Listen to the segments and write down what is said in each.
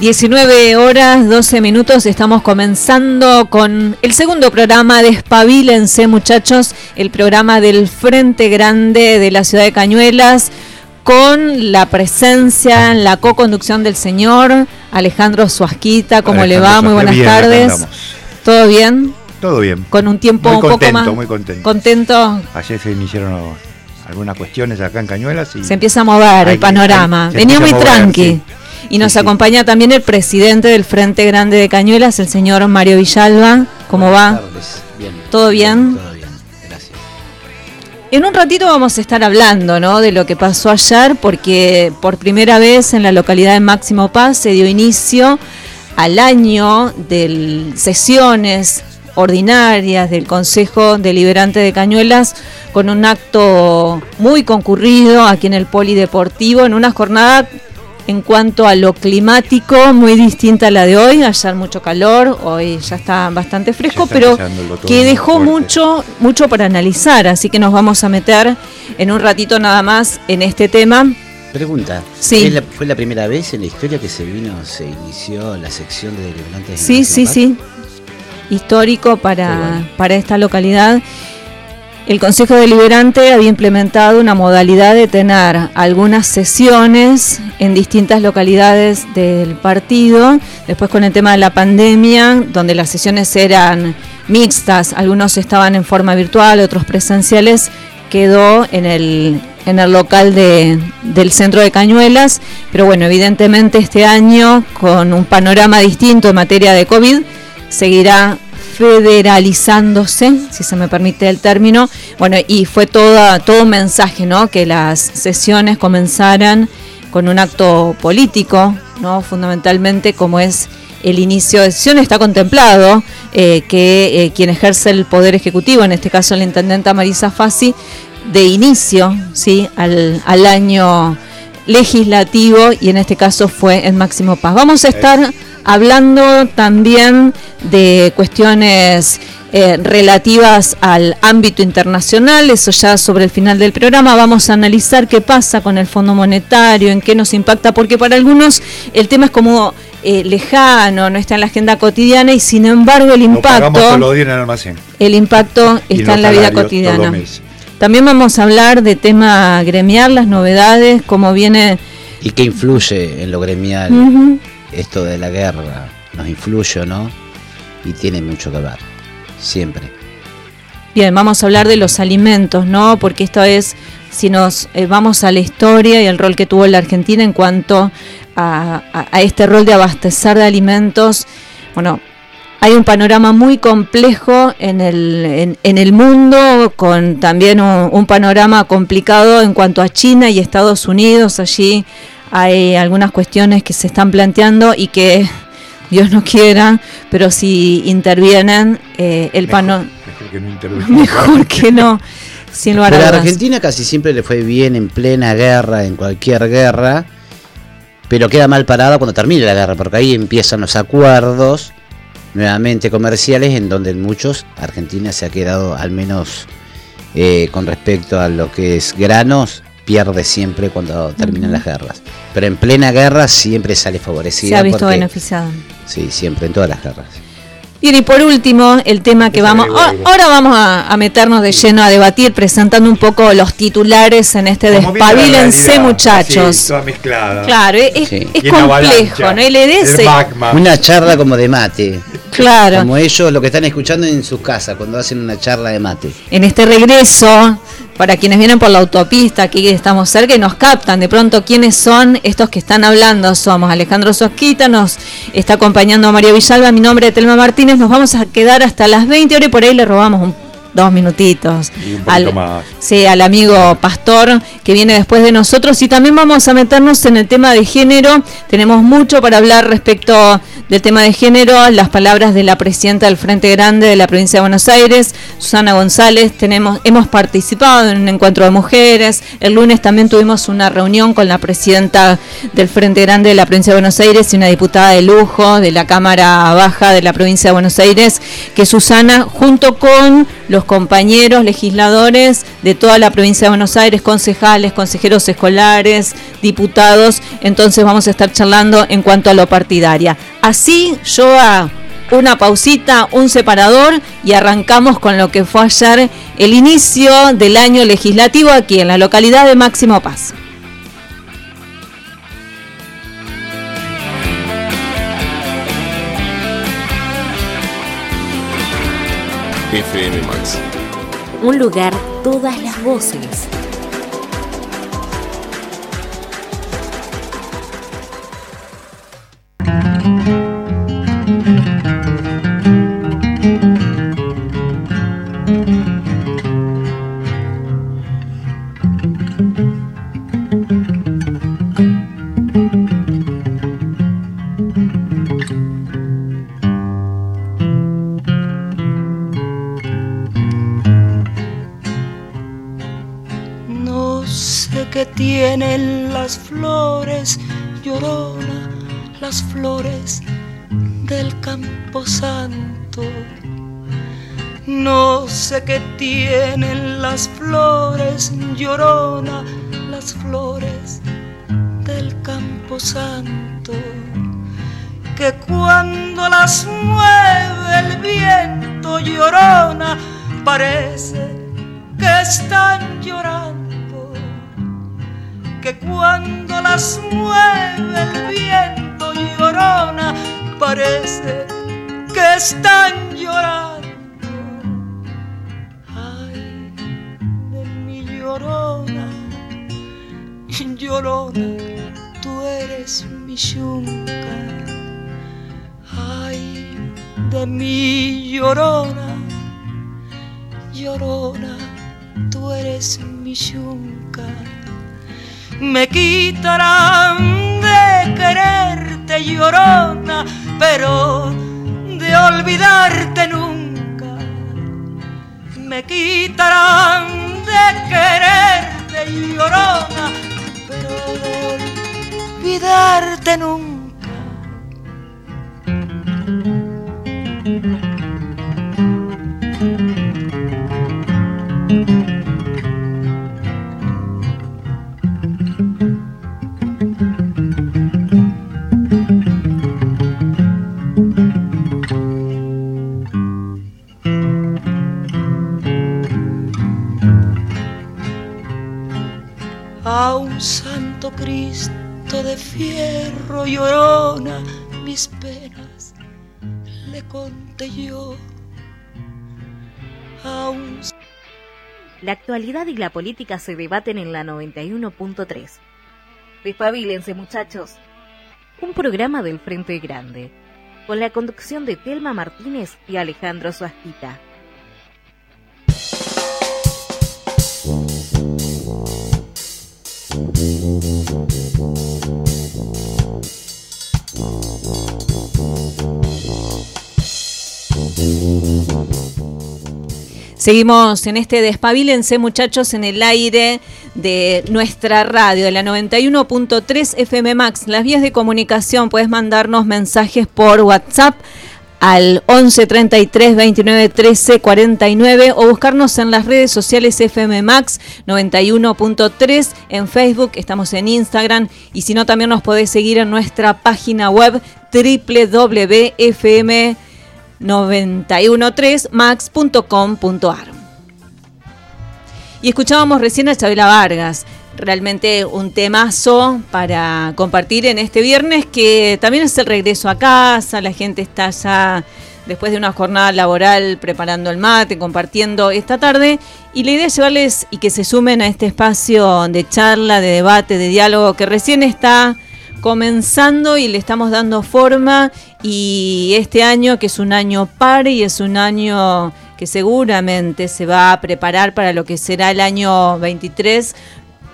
19 horas 12 minutos, estamos comenzando con el segundo programa de Espabilense muchachos, el programa del Frente Grande de la ciudad de Cañuelas, con la presencia, la co-conducción del señor Alejandro Suasquita, ¿cómo le va? Muy buenas tardes. ¿Todo bien? Todo bien. Con un tiempo muy un poco más... Muy contento, ¿Contento? Ayer se iniciaron algunas cuestiones acá en Cañuelas y... Se empieza a mover el panorama. Venía muy tranqui. Y nos acompaña también el presidente del Frente Grande de Cañuelas, el señor Mario Villalba. ¿Cómo va? Bien. ¿Todo bien? Todo bien, gracias. En un ratito vamos a estar hablando ¿no? de lo que pasó ayer, porque por primera vez en la localidad de Máximo Paz se dio inicio al año de sesiones ordinarias del Consejo Deliberante de Cañuelas con un acto muy concurrido aquí en el Polideportivo, en una jornada en cuanto a lo climático, muy distinta a la de hoy. Ayer mucho calor, hoy ya está bastante fresco, está pero que dejó fuerte. mucho, mucho para analizar. Así que nos vamos a meter en un ratito nada más en este tema. Pregunta. Sí. ¿es la- ¿Fue la primera vez en la historia que se vino, se inició la sección de deliberantes? de Sí, sí, sí. Histórico para, bueno. para esta localidad. El Consejo Deliberante había implementado una modalidad de tener algunas sesiones en distintas localidades del partido. Después con el tema de la pandemia, donde las sesiones eran mixtas, algunos estaban en forma virtual, otros presenciales, quedó en el, en el local de- del centro de Cañuelas. Pero bueno, evidentemente este año, con un panorama distinto en materia de COVID, seguirá federalizándose, si se me permite el término. Bueno, y fue toda, todo un mensaje, ¿no? Que las sesiones comenzaran con un acto político, ¿no? Fundamentalmente como es el inicio de sesión, está contemplado eh, que eh, quien ejerce el poder ejecutivo, en este caso la intendenta Marisa Fassi, de inicio, ¿sí? Al, al año legislativo y en este caso fue en Máximo Paz. Vamos a estar hablando también de cuestiones eh, relativas al ámbito internacional, eso ya sobre el final del programa vamos a analizar qué pasa con el Fondo Monetario, en qué nos impacta, porque para algunos el tema es como eh, lejano, no está en la agenda cotidiana y sin embargo el Lo impacto, días en el almacén. el impacto está en la vida cotidiana. También vamos a hablar de tema gremial, las novedades, cómo viene... ¿Y qué influye en lo gremial Ujú. Esto de la guerra? ¿Nos influye no? Y tiene mucho que ver. Siempre. Bien, vamos a hablar de los alimentos, ¿no? Porque esto es, si nos eh, vamos a la historia y el rol que tuvo la Argentina en cuanto a, a- este rol de abastecer de alimentos, bueno, hay un panorama muy complejo en el, en, el mundo, con también un panorama complicado en cuanto a China y Estados Unidos. Allí hay algunas cuestiones que se están planteando y que Dios no quiera, pero si intervienen, eh, el Mejor- panorama... Mejor que no. Mejor que no, sin lugar a Pero a. Argentina casi siempre le fue bien en plena guerra, en cualquier guerra, pero queda mal parada cuando termine la guerra, porque ahí empiezan los acuerdos nuevamente comerciales en donde en muchos Argentina se ha quedado al menos eh, con respecto a lo que es granos pierde siempre cuando terminan las guerras pero en plena guerra siempre sale favorecida Se ha visto porque- beneficiado. sí siempre en todas las guerras Bien, y por último, el tema que vamos. ah. Ahora vamos a, a meternos de lleno a debatir, presentando un poco los titulares en este despabilense, muchachos. así, toda mezclada. Claro, es, Sí. es complejo, ¿no? El EDS, El magma. una charla como de mate claro. como ellos lo que están escuchando en sus casas cuando hacen una charla de mate en este regreso, para quienes vienen por la autopista, aquí estamos cerca y nos captan de pronto quiénes son estos que están hablando. Somos Alejandro Sosquita, nos está acompañando Mario Villalba, mi nombre es Telma Martínez, nos vamos a quedar hasta las 20 horas y por ahí le robamos un- dos minutitos Y un poquito más. sí, al amigo Pastor que viene después de nosotros y también vamos a meternos en el tema de género. Tenemos mucho para hablar respecto del tema de género, las palabras de la presidenta del Frente Grande de la provincia de Buenos Aires, Susana González. Tenemos, hemos participado en un encuentro de mujeres. El lunes también tuvimos una reunión con la presidenta del Frente Grande de la provincia de Buenos Aires y una diputada de lujo de la Cámara Baja de la provincia de Buenos Aires, que Susana, junto con los compañeros legisladores de toda la provincia de Buenos Aires, concejales, consejeros escolares, diputados. Entonces vamos a estar charlando en cuanto a lo partidaria. Así yo a una pausita, un separador y arrancamos con lo que fue ayer el inicio del año legislativo aquí en la localidad de Máximo Paz. Un lugar, todas las voces. Llorona, las flores del campo santo. No sé qué tienen las flores, llorona, las flores del campo santo. Que cuando las mueve el viento llorona, parece que están llorando cuando las mueve el viento llorona, parece que están llorando. Ay, de mi llorona, llorona, tú eres mi yunca. Ay, de mi llorona, llorona, tú eres mi yunca me quitarán de quererte llorona, pero de olvidarte nunca. Me quitarán de quererte llorona, pero de olvidarte nunca. Cristo de fierro llorona, mis penas le conté yo. La actualidad y la política se debaten en la 91.3. Despabilense, muchachos. Un programa del Frente Grande, con la conducción de Telma Martínez y Alejandro Suasquita. Seguimos en este despabilense, muchachos, en el aire de nuestra radio, de la 91.3 FM Max. Las vías de comunicación, puedes mandarnos mensajes por WhatsApp al 11 33 29 13 49 o buscarnos en las redes sociales FM Max 91.3 en Facebook, estamos en Instagram y si no también nos podés seguir en nuestra página web www.fm 913max.com.ar. Y escuchábamos recién a Chabela Vargas, realmente un temazo para compartir en este viernes que también es el regreso a casa, la gente está ya después de una jornada laboral preparando el mate, compartiendo esta tarde y la idea es llevarles y que se sumen a este espacio de charla, de debate, de diálogo que recién está comenzando y le estamos dando forma. Y este año que es un año par y es un año que seguramente se va a preparar para lo que será el año 23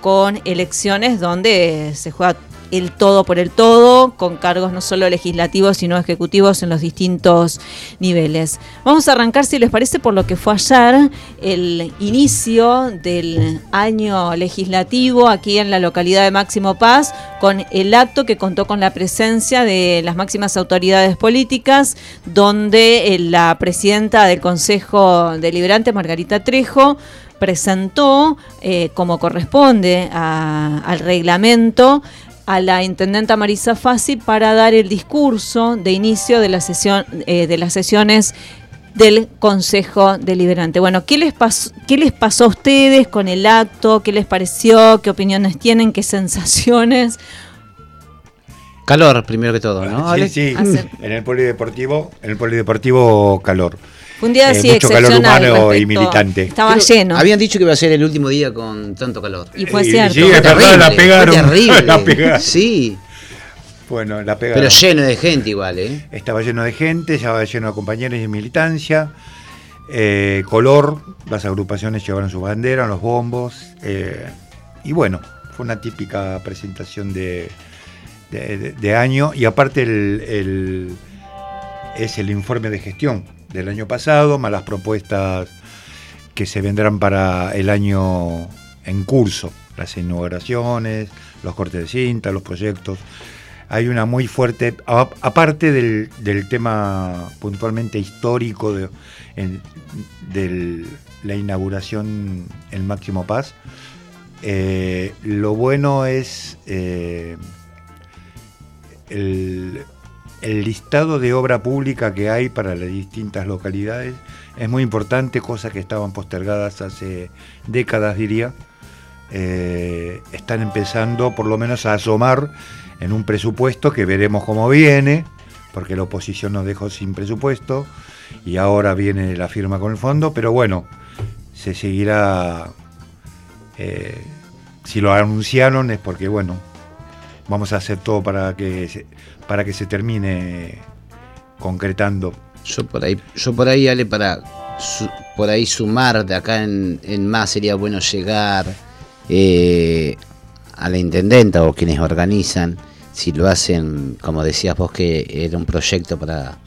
con elecciones donde se juega el todo por el todo, con cargos no solo legislativos, sino ejecutivos en los distintos niveles. Vamos a arrancar, si les parece, por lo que fue ayer, el inicio del año legislativo aquí en la localidad de Máximo Paz, con el acto que contó con la presencia de las máximas autoridades políticas, donde eh, la presidenta del Consejo Deliberante, Margarita Trejo, presentó, eh, como corresponde al reglamento, a la intendenta Marisa Fassi para dar el discurso de inicio de la sesión eh, de las sesiones del Consejo Deliberante. Bueno, ¿qué les, pasó, ¿qué les pasó a ustedes con el acto? ¿Qué les pareció? ¿Qué opiniones tienen? ¿Qué sensaciones? Calor, primero que todo, ¿no? Sí, sí, en el polideportivo, en el polideportivo calor. Un día Eh, así mucho calor excepcional humano y militante. Estaba Pero lleno. Habían dicho que iba a ser el último día con tanto calor. Y fue Y- cierto. sí, Fue es verdad, terrible, la pegaron, fue terrible. la pegaron. Sí, Bueno, la pegaron. pero lleno de gente igual, ¿eh? Estaba lleno de gente, estaba lleno de compañeros y de militancia. eh, color, las agrupaciones llevaron sus banderas, los bombos. eh, y bueno, fue una típica presentación de, de- de- de año. Y aparte el, el- es el informe de gestión del año pasado, más las propuestas que se vendrán para el año en curso, las inauguraciones, los cortes de cinta, los proyectos. Hay una muy fuerte, aparte del, del tema puntualmente histórico de del- la inauguración el Máximo Paz, eh, lo bueno es eh, el, el listado de obra pública que hay para las distintas localidades es muy importante, cosas que estaban postergadas hace décadas, diría. Eh, están empezando por lo menos a asomar en un presupuesto que veremos cómo viene, porque la oposición nos dejó sin presupuesto y ahora viene la firma con el fondo, pero bueno, se seguirá, eh, si lo anunciaron es porque bueno, vamos a hacer todo para que se, para que se termine concretando. Yo por ahí, yo por ahí, Ale, para su- por ahí sumar de acá en, en más sería bueno llegar eh, a la intendenta o quienes organizan, si lo hacen, como decías vos, que era un proyecto para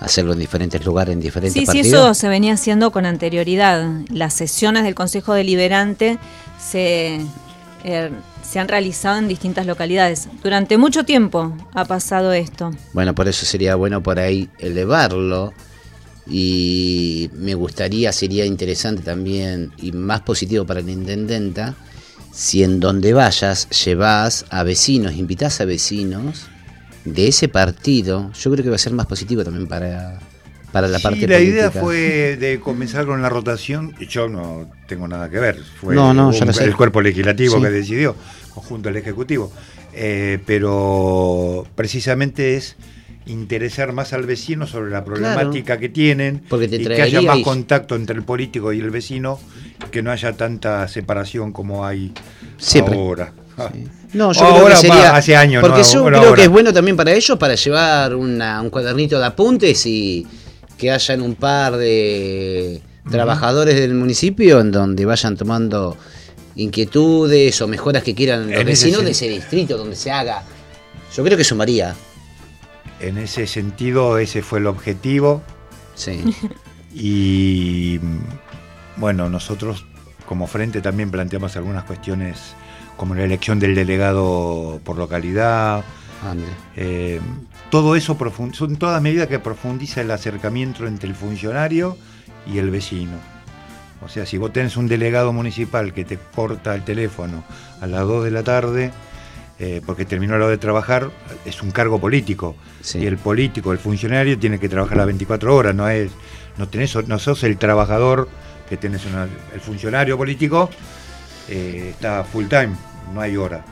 hacerlo en diferentes lugares, en diferentes Sí, sí, partidos. eso se venía haciendo con anterioridad. Las sesiones del Consejo Deliberante se, eh, se han realizado en distintas localidades. Durante mucho tiempo ha pasado esto. Bueno, por eso sería bueno por ahí elevarlo. Y me gustaría, sería interesante también y más positivo para la intendenta, si en donde vayas llevas a vecinos, invitás a vecinos de ese partido, yo creo que va a ser más positivo también para, para la Sí, parte la política. idea fue de comenzar con la rotación, y yo no tengo nada que ver, fue No, no, ya un- lo sé. el cuerpo legislativo Sí. que decidió, conjunto al Ejecutivo. Eh, pero precisamente es interesar más al vecino sobre la problemática que tienen Porque te y que haya más contacto entre el político y el vecino, que no haya tanta separación como hay Siempre. ahora. Sí. No, yo creo Ahora, que sería. hace años, Porque no, yo ahora, creo ahora. que es bueno también para ellos para llevar una- un cuadernito de apuntes y que hayan un par de trabajadores del municipio en donde vayan tomando inquietudes o mejoras que quieran los En vecinos de ese distrito donde se haga. Yo creo que sumaría. En ese sentido, ese fue el objetivo. Sí. Y bueno, nosotros como frente también planteamos algunas cuestiones como la elección del delegado por localidad. Ande. eh, todo eso son todas medidas que profundiza el acercamiento entre el funcionario y el vecino. O sea, si vos tenés un delegado municipal que te corta el teléfono a las 2 de la tarde, eh, porque terminó la hora de trabajar, es un cargo político. Sí. Y el político, el funcionario, tiene que trabajar las 24 horas, no es, no tenés, no sos el trabajador que tenés una- el funcionario político, eh, está full time, no hay hora.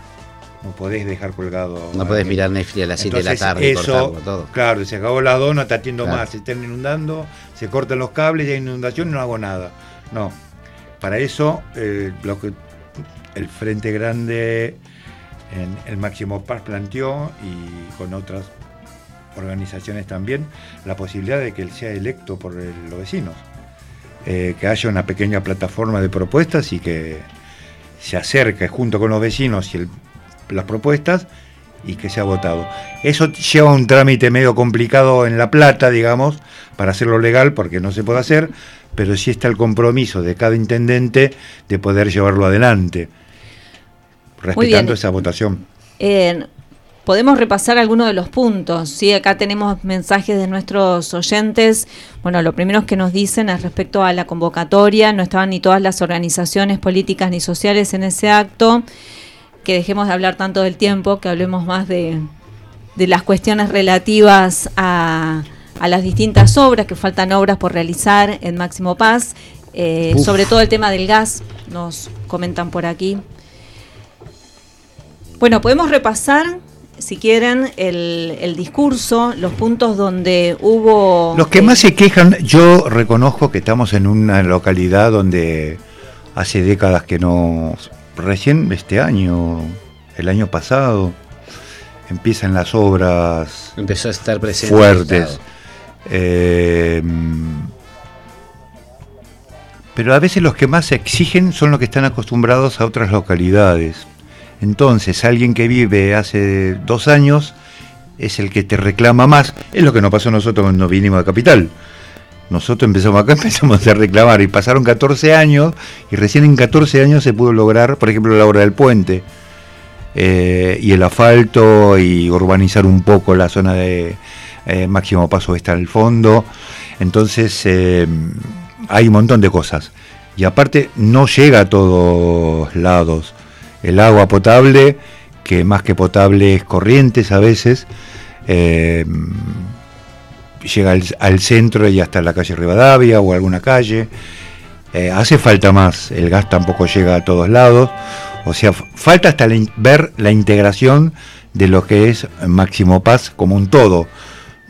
No podés dejar colgado. No podés mirar Netflix a las 7 de la tarde y eso, cortarlo todo. Claro, se acabó las dos, no te atiendo Claro. más, se están inundando, se cortan los cables, y hay inundación y no hago nada. No. Para eso, eh, lo que el Frente Grande en el Máximo Paz planteó y con otras organizaciones también, la posibilidad de que él sea electo por los vecinos. Eh, que haya una pequeña plataforma de propuestas y que se acerque junto con los vecinos y las propuestas y que sea votado. Eso lleva un trámite medio complicado en La Plata, digamos, para hacerlo legal, porque no se puede hacer, pero sí está el compromiso de cada intendente de poder llevarlo adelante, respetando esa votación. Eh, podemos repasar algunos de los puntos. ¿sí? Acá tenemos mensajes de nuestros oyentes. Bueno, lo primero que nos dicen es respecto a la convocatoria. No estaban ni todas las organizaciones políticas ni sociales en ese acto. Que dejemos de hablar tanto del tiempo, que hablemos más de, las cuestiones relativas a, las distintas obras, que faltan obras por realizar en Máximo Paz. Eh, sobre todo el tema del gas, nos comentan por aquí. Bueno, podemos repasar si quieren, el, discurso, los puntos donde hubo... Los que más se quejan, yo reconozco que estamos en una localidad donde hace décadas que no... Recién este año, el año pasado, empiezan las obras... Empezó a estar presente. Fuertes. Eh, pero a veces los que más se exigen son los que están acostumbrados a otras localidades. Entonces, alguien que vive hace dos años es el que te reclama más. Es lo que nos pasó nosotros cuando vinimos a Capital. Nosotros empezamos acá, empezamos a reclamar y pasaron 14 años y recién en 14 años se pudo lograr, por ejemplo, la obra del puente eh, y el asfalto y urbanizar un poco la zona de eh, Máximo Paso está al fondo. Entonces eh, hay un montón de cosas. Y aparte no llega a todos lados el agua potable, que más que potable es corrientes a veces, eh, llega al, centro y hasta la calle Rivadavia o alguna calle. Hace falta más, el gas tampoco llega a todos lados, o sea, falta hasta ver la integración de lo que es Máximo Paz como un todo,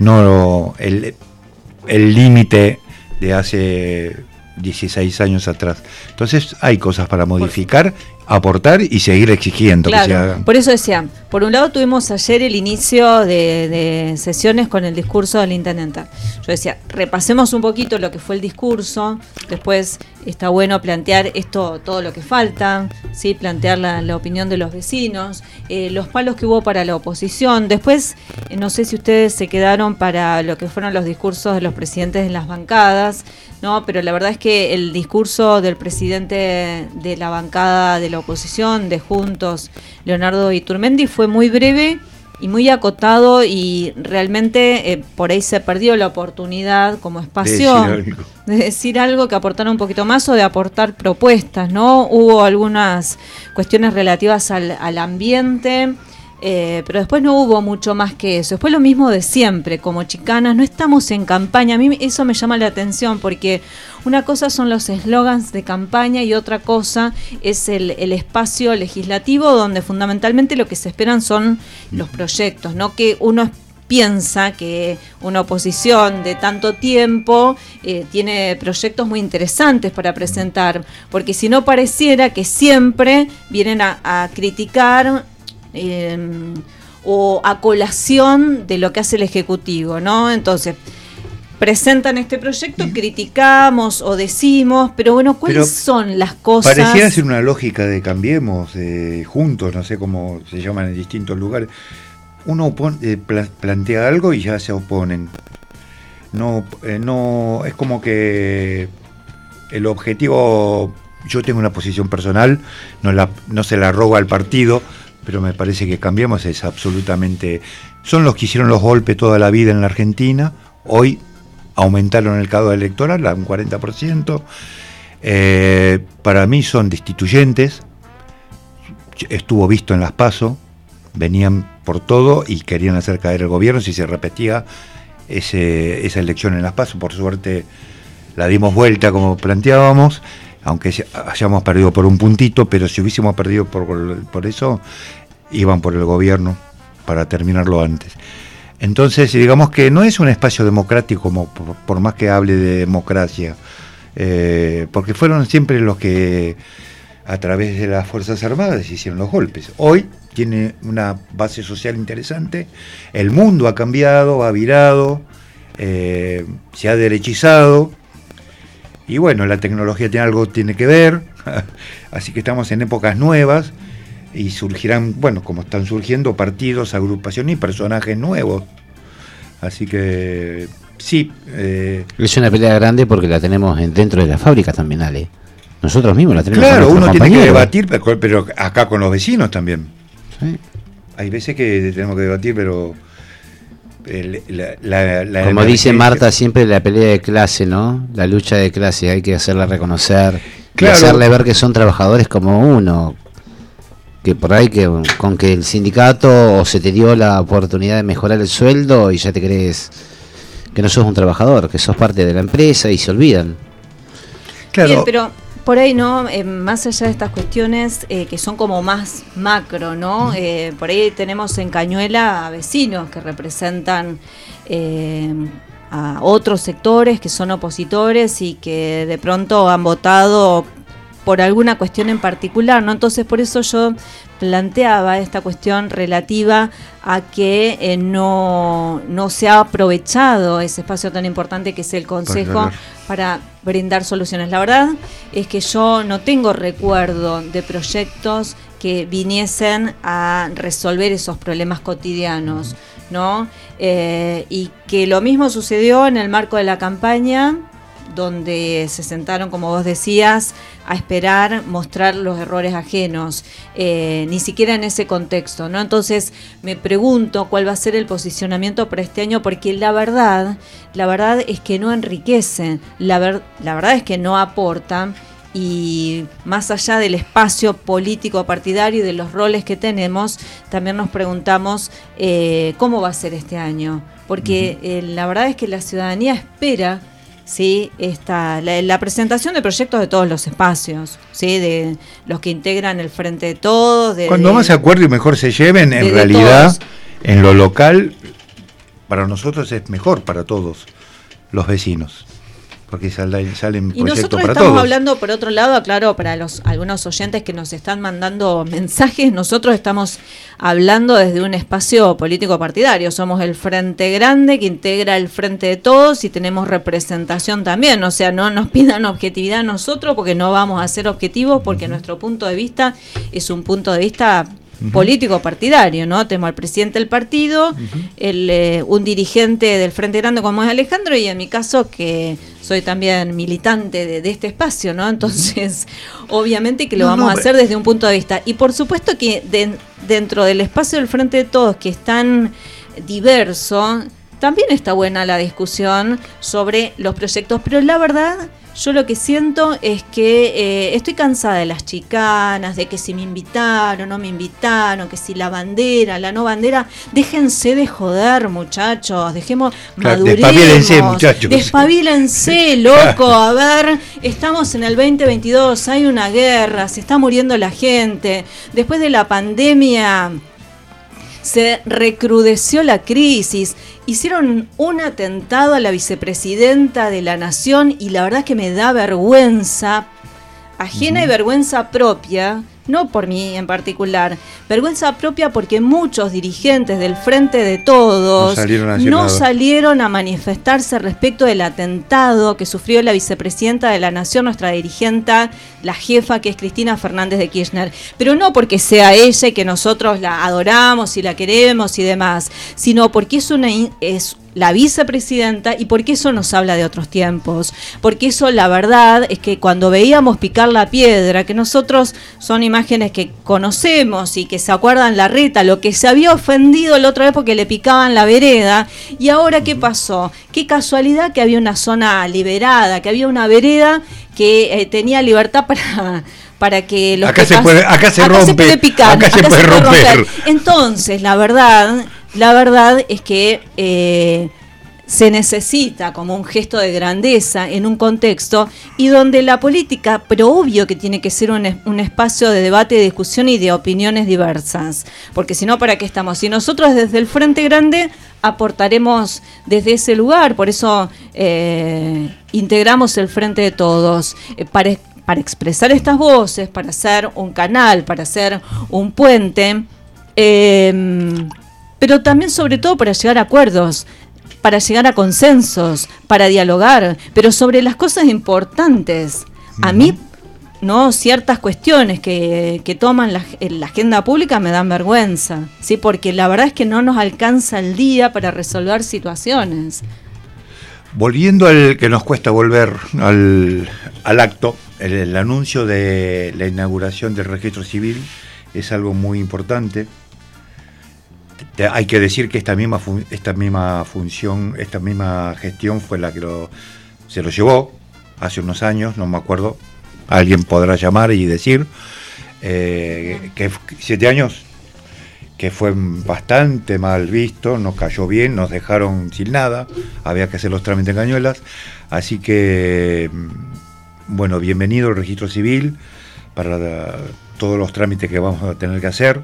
no el límite de hace 16 años atrás. Entonces hay cosas para modificar aportar y seguir exigiendo que se haga. Por eso decía, por un lado tuvimos ayer el inicio de, sesiones con el discurso del intendente. Yo decía, repasemos un poquito lo que fue el discurso, después está bueno plantear esto, todo lo que falta, ¿sí? plantear la, opinión de los vecinos, eh, los palos que hubo para la oposición. Después, eh, no sé si ustedes se quedaron para lo que fueron los discursos de los presidentes de las bancadas, ¿no? pero la verdad es que el discurso del presidente de la bancada de la oposición, de Juntos, Leonardo Iturmendi, fue muy breve y muy acotado y realmente eh, por ahí se perdió la oportunidad como espacio de decir, algo que aportara un poquito más o de aportar propuestas, ¿no? Hubo algunas cuestiones relativas al, al ambiente, eh, pero después no hubo mucho más que eso. Después lo mismo de siempre, como chicanas, no estamos en campaña. A mí eso me llama la atención porque una cosa son los eslogans de campaña y otra cosa es el, espacio legislativo donde fundamentalmente lo que se esperan son los proyectos, no que uno piensa que una oposición de tanto tiempo eh, tiene proyectos muy interesantes para presentar, porque si no pareciera que siempre vienen a criticar Em, o a colación de lo que hace el Ejecutivo, ¿no? Entonces, presentan este proyecto, criticamos o decimos, pero bueno, ¿cuáles son las cosas? Pareciera ser una lógica de cambiemos juntos, no sé cómo se llaman en distintos lugares. Uno eh, plantea algo y ya se oponen. No, eh, no, es como que el objetivo, yo tengo una posición personal, no, la, no se la robo al partido, pero me parece que cambiamos es absolutamente... Son los que hicieron los golpes toda la vida en la Argentina, hoy aumentaron el caudal electoral a un 40%, eh, para mí son destituyentes, estuvo visto en las PASO, venían por todo y querían hacer caer el gobierno si se repetía esa elección en las PASO, por suerte la dimos vuelta como planteábamos aunque hayamos perdido por un puntito, pero si hubiésemos perdido por, por eso, iban por el gobierno para terminarlo antes. Entonces, digamos que no es un espacio democrático, como por, más que hable de democracia, eh, porque fueron siempre los que a través de las Fuerzas Armadas hicieron los golpes. Hoy tiene una base social interesante, el mundo ha cambiado, ha virado, eh, se ha derechizado, y bueno, la tecnología tiene algo tiene que ver, así que estamos en épocas nuevas. y surgirán, bueno, como están surgiendo partidos, agrupaciones y personajes nuevos. Así que sí. Eh, es una pelea grande porque la tenemos dentro de la fábrica también, Ale. Nosotros mismos la tenemos. Claro, uno tiene que debatir, pero acá con los vecinos también. Hay veces que tenemos que debatir, pero Como dice Marta, siempre la pelea de clase, ¿no? La lucha de clase, hay que hacerla reconocer, hacerle ver que son trabajadores como uno, que por ahí que con que el sindicato o se te dio la oportunidad de mejorar el sueldo y ya te crees que no sos un trabajador, que sos parte de la empresa y se olvidan. Claro. pero por ahí, ¿no? Eh, más allá de estas cuestiones eh, que son como más macro, ¿no? Eh, por ahí tenemos en Cañuela a vecinos que representan a otros sectores que son opositores y que de pronto han votado por alguna cuestión en particular, ¿no? Entonces por eso yo planteaba esta cuestión relativa a que eh, no, no se ha aprovechado ese espacio tan importante que es el Consejo para brindar soluciones. La verdad es que yo no tengo recuerdo de proyectos que viniesen a resolver esos problemas cotidianos, ¿no? Eh, y que lo mismo sucedió en el marco de la campaña donde se sentaron, como vos decías, a esperar mostrar los errores ajenos, eh, ni siquiera en ese contexto, ¿no? Entonces me pregunto cuál va a ser el posicionamiento para este año, porque la verdad, la verdad es que no enriquecen, la, la verdad es que no aportan y más allá del espacio político partidario y de los roles que tenemos, también nos preguntamos eh, cómo va a ser este año, porque eh, la verdad es que la ciudadanía espera ¿sí? Esta, la, presentación de proyectos de todos los espacios, ¿sí? de los que integran el Frente de Todos. De, Cuando más se acuerde y mejor se lleven, en realidad, en lo local, para nosotros es mejor para todos los vecinos porque salen, salen y nosotros estamos hablando por otro lado aclaro para los algunos oyentes que nos están mandando mensajes nosotros estamos hablando desde un espacio político partidario. Somos el frente grande que integra el frente de todos y tenemos representación también. O sea no nos pidan objetividad a nosotros porque no vamos a ser objetivos porque nuestro punto de vista es un punto de vista político partidario, ¿no? Tenemos al presidente del partido, el, eh, un dirigente del Frente Grande como es Alejandro y en mi caso que soy también militante de, este espacio, ¿no? Entonces, obviamente que lo vamos a hacer desde un punto de vista. Y por supuesto que dentro del espacio del Frente de Todos, que es tan diverso, también está buena la discusión sobre los proyectos, pero la verdad yo lo que siento es que eh, estoy cansada de las chicanas, de que si me invitaron, no me invitaron, que si la bandera, la no bandera. Déjense de joder, muchachos. Dejemos, claro, Despabilense, muchachos. Despabilense, loco. A ver, estamos en el 2022, hay una guerra, se está muriendo la gente. Después de la pandemia se recrudeció la crisis, hicieron un atentado a la vicepresidenta de la nación y la verdad es que me da vergüenza, ajena y vergüenza propia, no por mí en particular, vergüenza propia porque muchos dirigentes del Frente de Todos no salieron a, manifestarse respecto del atentado que sufrió la vicepresidenta de la Nación, nuestra dirigente, la jefa que es Cristina Fernández de Kirchner. Pero no porque sea ella y que nosotros la adoramos y la queremos y demás, sino porque es una, es la vicepresidenta y porque eso nos habla de otros tiempos. Porque eso la verdad es que cuando veíamos picar la piedra, que nosotros son imágenes que conocemos y que se acuerdan la reta, lo que se había ofendido la otra vez porque le picaban la vereda, y ahora qué pasó? Qué casualidad que había una zona liberada, que había una vereda que eh, tenía libertad para para que los acá se puede acá se rompe picar, acá, se, puede, romper. entonces la verdad la verdad es que eh, se necesita como un gesto de grandeza en un contexto y donde la política, pero obvio que tiene que ser un, espacio de debate, de discusión y de opiniones diversas, porque si no, ¿para qué estamos? Si nosotros desde el Frente Grande aportaremos desde ese lugar, por eso eh, integramos el Frente de Todos, eh, para, para expresar estas voces, para hacer un canal, para hacer un puente pero también sobre todo para llegar a acuerdos, para llegar a consensos, para dialogar, pero sobre las cosas importantes. A mí no ciertas cuestiones que, que toman la, la, agenda pública me dan vergüenza, ¿sí? porque la verdad es que no nos alcanza el día para resolver situaciones. Volviendo al que nos cuesta volver al, al acto, el, el, anuncio de la inauguración del registro civil es algo muy importante. Hay que decir que esta misma, esta misma función, esta misma gestión fue la que se lo llevó hace unos años, no me acuerdo, alguien podrá llamar y decir, eh, que siete años, que fue bastante mal visto, nos cayó bien, nos dejaron sin nada, había que hacer los trámites en cañuelas, así que, mm, bueno, bienvenido al registro civil para todos los trámites que vamos a tener que hacer.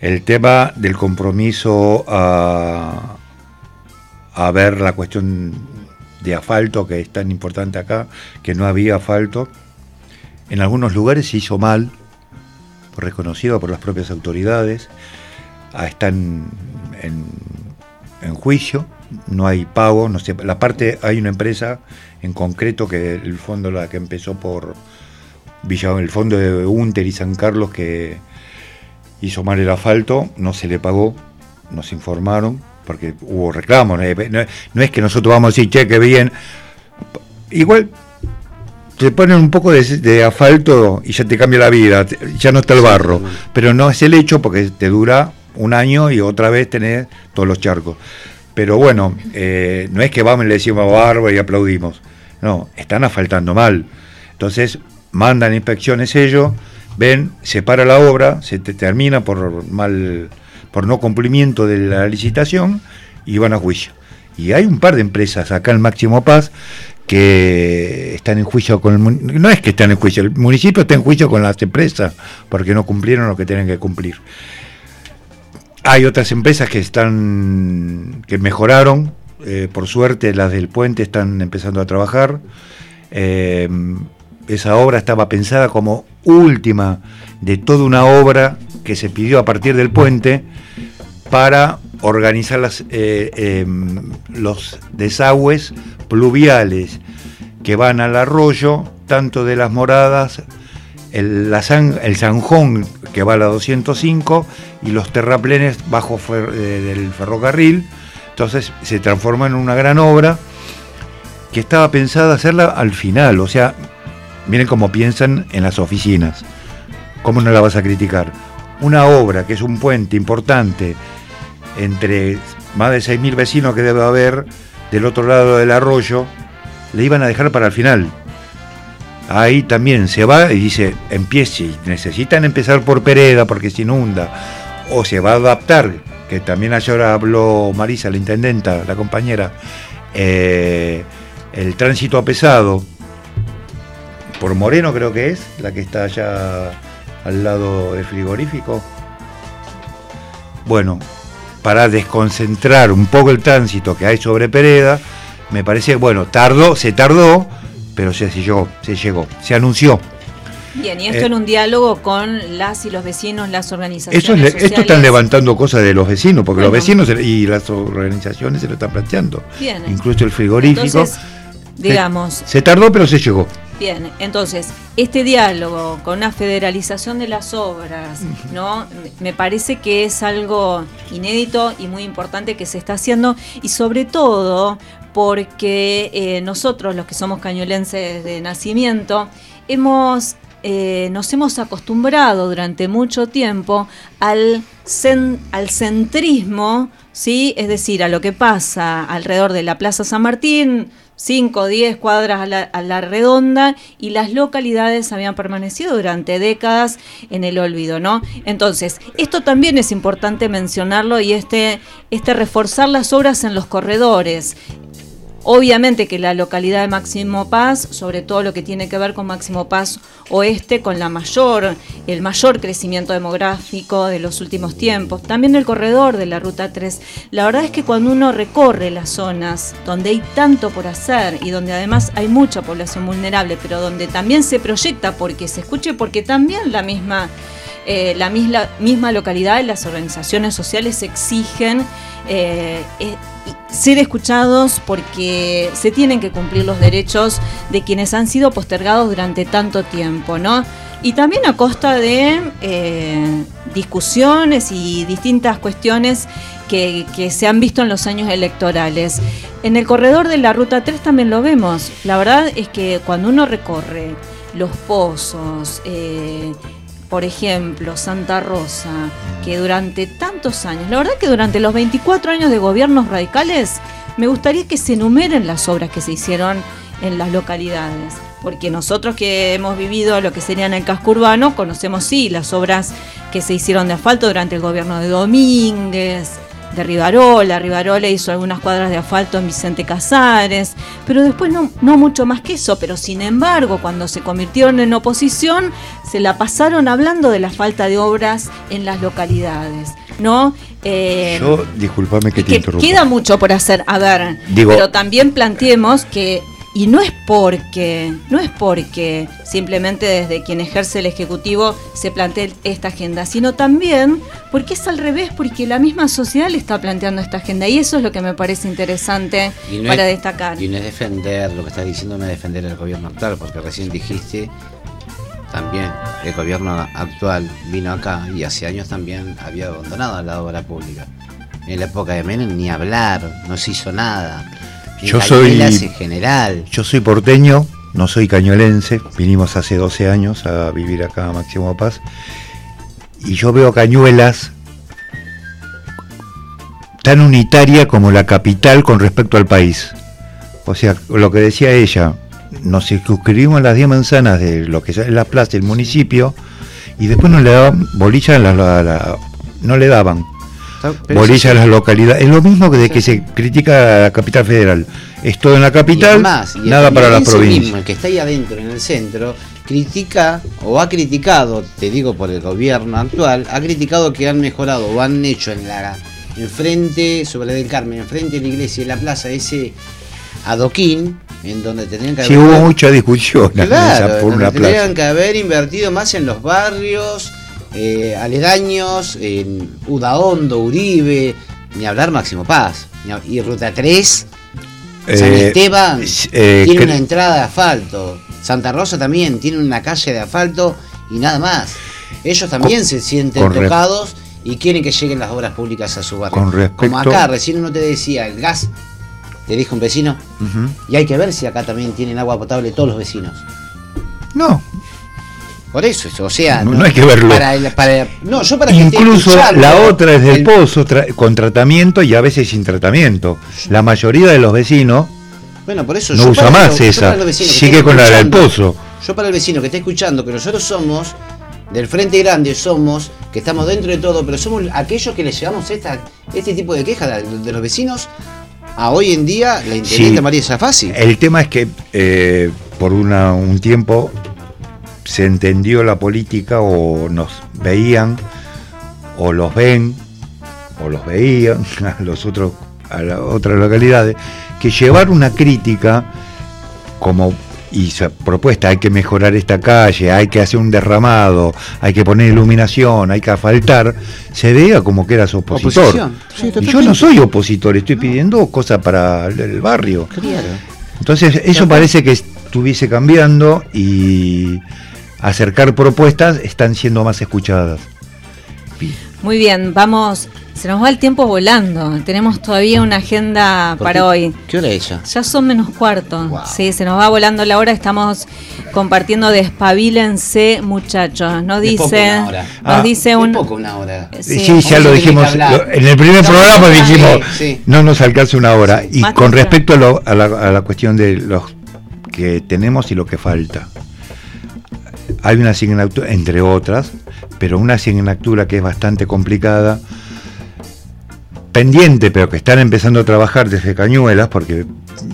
El tema del compromiso a, ver la cuestión de asfalto, que es tan importante acá, que no había asfalto. En algunos lugares se hizo mal, reconocido por las propias autoridades, ah, están en, en, juicio, no hay pago, no sé, la parte, hay una empresa en concreto que el fondo la que empezó por Villa, el fondo de Unter y San Carlos que hizo mal el asfalto, no se le pagó, nos informaron, porque hubo reclamos, no, es que nosotros vamos a decir, che, que bien, igual te ponen un poco de, de, asfalto y ya te cambia la vida, ya no está el barro. Pero no es el hecho porque te dura un año y otra vez tenés todos los charcos. Pero bueno, eh, no es que vamos y le decimos barro y aplaudimos. No, están asfaltando mal. Entonces mandan inspecciones ellos, ven, se para la obra, se te termina por mal, por no cumplimiento de la licitación y van a juicio. Y hay un par de empresas acá en Máximo Paz que están en juicio con el no es que están en juicio, el municipio está en juicio con las empresas porque no cumplieron lo que tienen que cumplir. Hay otras empresas que están que mejoraron, eh, por suerte las del puente están empezando a trabajar. Eh, esa obra estaba pensada como última de toda una obra que se pidió a partir del puente para organizar eh, eh, los desagües pluviales que van al arroyo, tanto de las moradas, el, la San, el Sanjón que va a la 205 y los terraplenes bajo eh, del ferrocarril. Entonces se transforma en una gran obra que estaba pensada hacerla al final. O sea, miren cómo piensan en las oficinas. ¿Cómo no la vas a criticar? Una obra que es un puente importante entre más de 6.000 vecinos que debe haber del otro lado del arroyo, le iban a dejar para el final. Ahí también se va y dice, empiece, necesitan empezar por Pereda porque se inunda, o se va a adaptar, que también ayer habló Marisa, la intendenta, la compañera, eh, el tránsito a pesado, por Moreno creo que es, la que está allá al lado del frigorífico. Bueno, para desconcentrar un poco el tránsito que hay sobre Pereda, me parece, bueno, tardó, se tardó, pero se, se llegó, se llegó, se anunció. Bien, y esto eh, en un diálogo con las y los vecinos, las organizaciones. Eso es, esto están levantando cosas de los vecinos, porque bueno. los vecinos y las organizaciones se lo están planteando. Bien. Incluso el frigorífico. Entonces, digamos. Se, se tardó, pero se llegó. Bien, entonces, este diálogo con una federalización de las obras, ¿no? Me parece que es algo inédito y muy importante que se está haciendo y sobre todo porque eh, nosotros, los que somos cañolenses de nacimiento, hemos, eh, nos hemos acostumbrado durante mucho tiempo al, cen, al centrismo, ¿sí? Es decir, a lo que pasa alrededor de la Plaza San Martín, 5 o 10 cuadras a la, a la, redonda y las localidades habían permanecido durante décadas en el olvido, ¿no? Entonces, esto también es importante mencionarlo y este, este reforzar las obras en los corredores. Obviamente que la localidad de Máximo Paz, sobre todo lo que tiene que ver con Máximo Paz Oeste, con la mayor, el mayor crecimiento demográfico de los últimos tiempos, también el corredor de la Ruta 3. La verdad es que cuando uno recorre las zonas donde hay tanto por hacer y donde además hay mucha población vulnerable, pero donde también se proyecta porque se escuche, porque también la misma, eh, la misma, localidad y las organizaciones sociales exigen eh, eh, ser escuchados porque se tienen que cumplir los derechos de quienes han sido postergados durante tanto tiempo, ¿no? Y también a costa de discusiones y distintas cuestiones que, se han visto en los años electorales. En el corredor de la Ruta 3 también lo vemos. La verdad es que cuando uno recorre los pozos, por ejemplo, Santa Rosa, que durante tantos años, la verdad que durante los 24 años de gobiernos radicales, me gustaría que se enumeren las obras que se hicieron en las localidades. Porque nosotros que hemos vivido lo que sería en el casco urbano, conocemos sí las obras que se hicieron de asfalto durante el gobierno de Domínguez, de Rivarola. Rivarola hizo algunas cuadras de asfalto en Vicente Casares, pero después no, no mucho más que eso. Pero sin embargo, cuando se convirtieron en oposición, se la pasaron hablando de la falta de obras en las localidades. ¿No? Eh, Yo, discúlpame que te que interrumpa. Queda mucho por hacer, a ver, Digo- pero también planteemos que, y no es porque, no es porque simplemente desde quien ejerce el Ejecutivo se plantee esta agenda, sino también porque es al revés, porque la misma sociedad le está planteando esta agenda, y eso es lo que me parece interesante no para es- destacar. Y no es defender, lo que estás diciendo no es defender el gobierno actual, porque recién dijiste también el gobierno actual vino acá y hace años también había abandonado la obra pública. En la época de Menem ni hablar, no se hizo nada. Yo soy- Cañuelas en general. Yo soy porteño, no soy cañuelense, vinimos hace 12 años a vivir acá a Máximo Paz, y yo veo Cañuelas tan unitaria como la capital con respecto al país. O sea, lo que decía ella, nos circunscribimos las 10 manzanas de lo que es la plaza, el municipio, y después no le daban bolilla a la, la- no le daban bolilla a sí. las localidades. Es lo mismo que de que se critica a la capital federal. Es todo en la Y capital, además, y el nada para la cañuelense provincia. mismo, el que está ahí adentro en el centro, critica o ha criticado, te digo por el gobierno actual, ha criticado que han mejorado o han hecho en la enfrente, sobre del Carmen, enfrente de la iglesia y la plaza, ese adoquín, en donde tendrían que Sí, haber- hubo mucha discusión en Claro, por una plaza. que haber invertido más en los barrios eh, aledaños, en Udaondo, Uribe, ni hablar Máximo Paz, y Ruta 3, San Eh, Esteban eh, tiene una entrada de asfalto, Santa Rosa también tiene una calle de asfalto y nada más. Ellos también se sienten tocados y quieren que lleguen las obras públicas a su barrio. Con respecto- Como acá, recién uno te decía, el gas, te dijo un vecino, y hay que ver si acá también tienen agua potable todos los vecinos. No, Por eso, o sea, No, no hay que verlo. Para el- para- no, yo para que incluso escuchando, la otra es del el- pozo, tra- con tratamiento y a veces sin tratamiento. La mayoría de los vecinos Bueno, por eso no usa más los- esa, que sigue con la del pozo. Yo para el vecino que está escuchando que nosotros somos del Frente Grande, somos que estamos dentro de todo, pero somos aquellos que le llevamos esta, este tipo de quejas de, de los vecinos a hoy en día la intendente Sí. María Zafasi. El tema es que eh, por una- un tiempo se entendió la política o nos veían o los ven o los veían a los otros a las otras localidades que llevar una crítica como y esa propuesta hay que mejorar esta calle, hay que hacer un derramado, hay que poner iluminación, hay que asfaltar, se veía como que eras opositor. Sí, y yo no soy opositor, estoy pidiendo cosas para el- el barrio. Claro. Entonces, eso parece que estuviese cambiando y acercar propuestas están siendo más escuchadas. Muy bien, vamos, se nos va el tiempo volando, tenemos todavía una agenda ¿Por para qué? hoy. ¿Qué hora es ya? Ya son menos cuarto. Wow. Sí, se nos va volando la hora. Estamos compartiendo Despabilense, muchachos. Poco dice, una hora. nos Ah, dice un. poco una hora. Sí. Sí, ya lo dijimos. lo- en el primer Estamos programa dijimos, sí, sí. no nos alcanza una hora. Y Más con respecto a, lo- a la, a la cuestión de los que tenemos y lo que falta. Hay una asignatura, entre otras, pero una asignatura que es bastante complicada, pendiente, pero que están empezando a trabajar desde Cañuelas, porque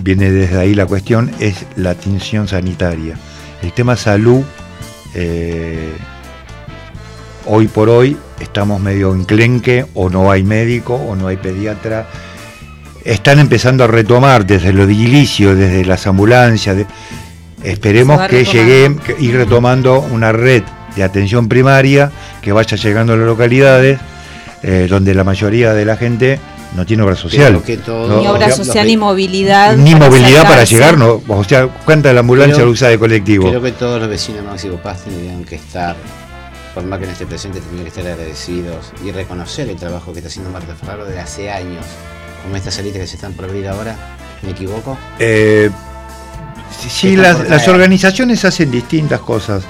viene desde ahí la cuestión, es la atención sanitaria. El tema salud, eh, hoy por hoy estamos medio enclenque, o no hay médico, o no hay pediatra. Están empezando a retomar desde lo edilicio, desde las ambulancias. Esperemos que llegue, que ir retomando una red de atención primaria que vaya llegando a las localidades, eh, donde la mayoría de la gente no tiene obra social. Creo que todo- No, ni obra o sea, social ni movilidad. ni para movilidad para llegar, no, o sea, cuánta la ambulancia Creo- lo usa de colectivo. Creo que todos los vecinos de Máximo Paz tendrían que estar, por más que no esté presente, tendrían que estar agradecidos y reconocer el trabajo que está haciendo Marta Ferraro desde hace años. Como estas salitas que se están por abrir ahora, ¿me equivoco? Eh, sí, las, las organizaciones hacen distintas cosas.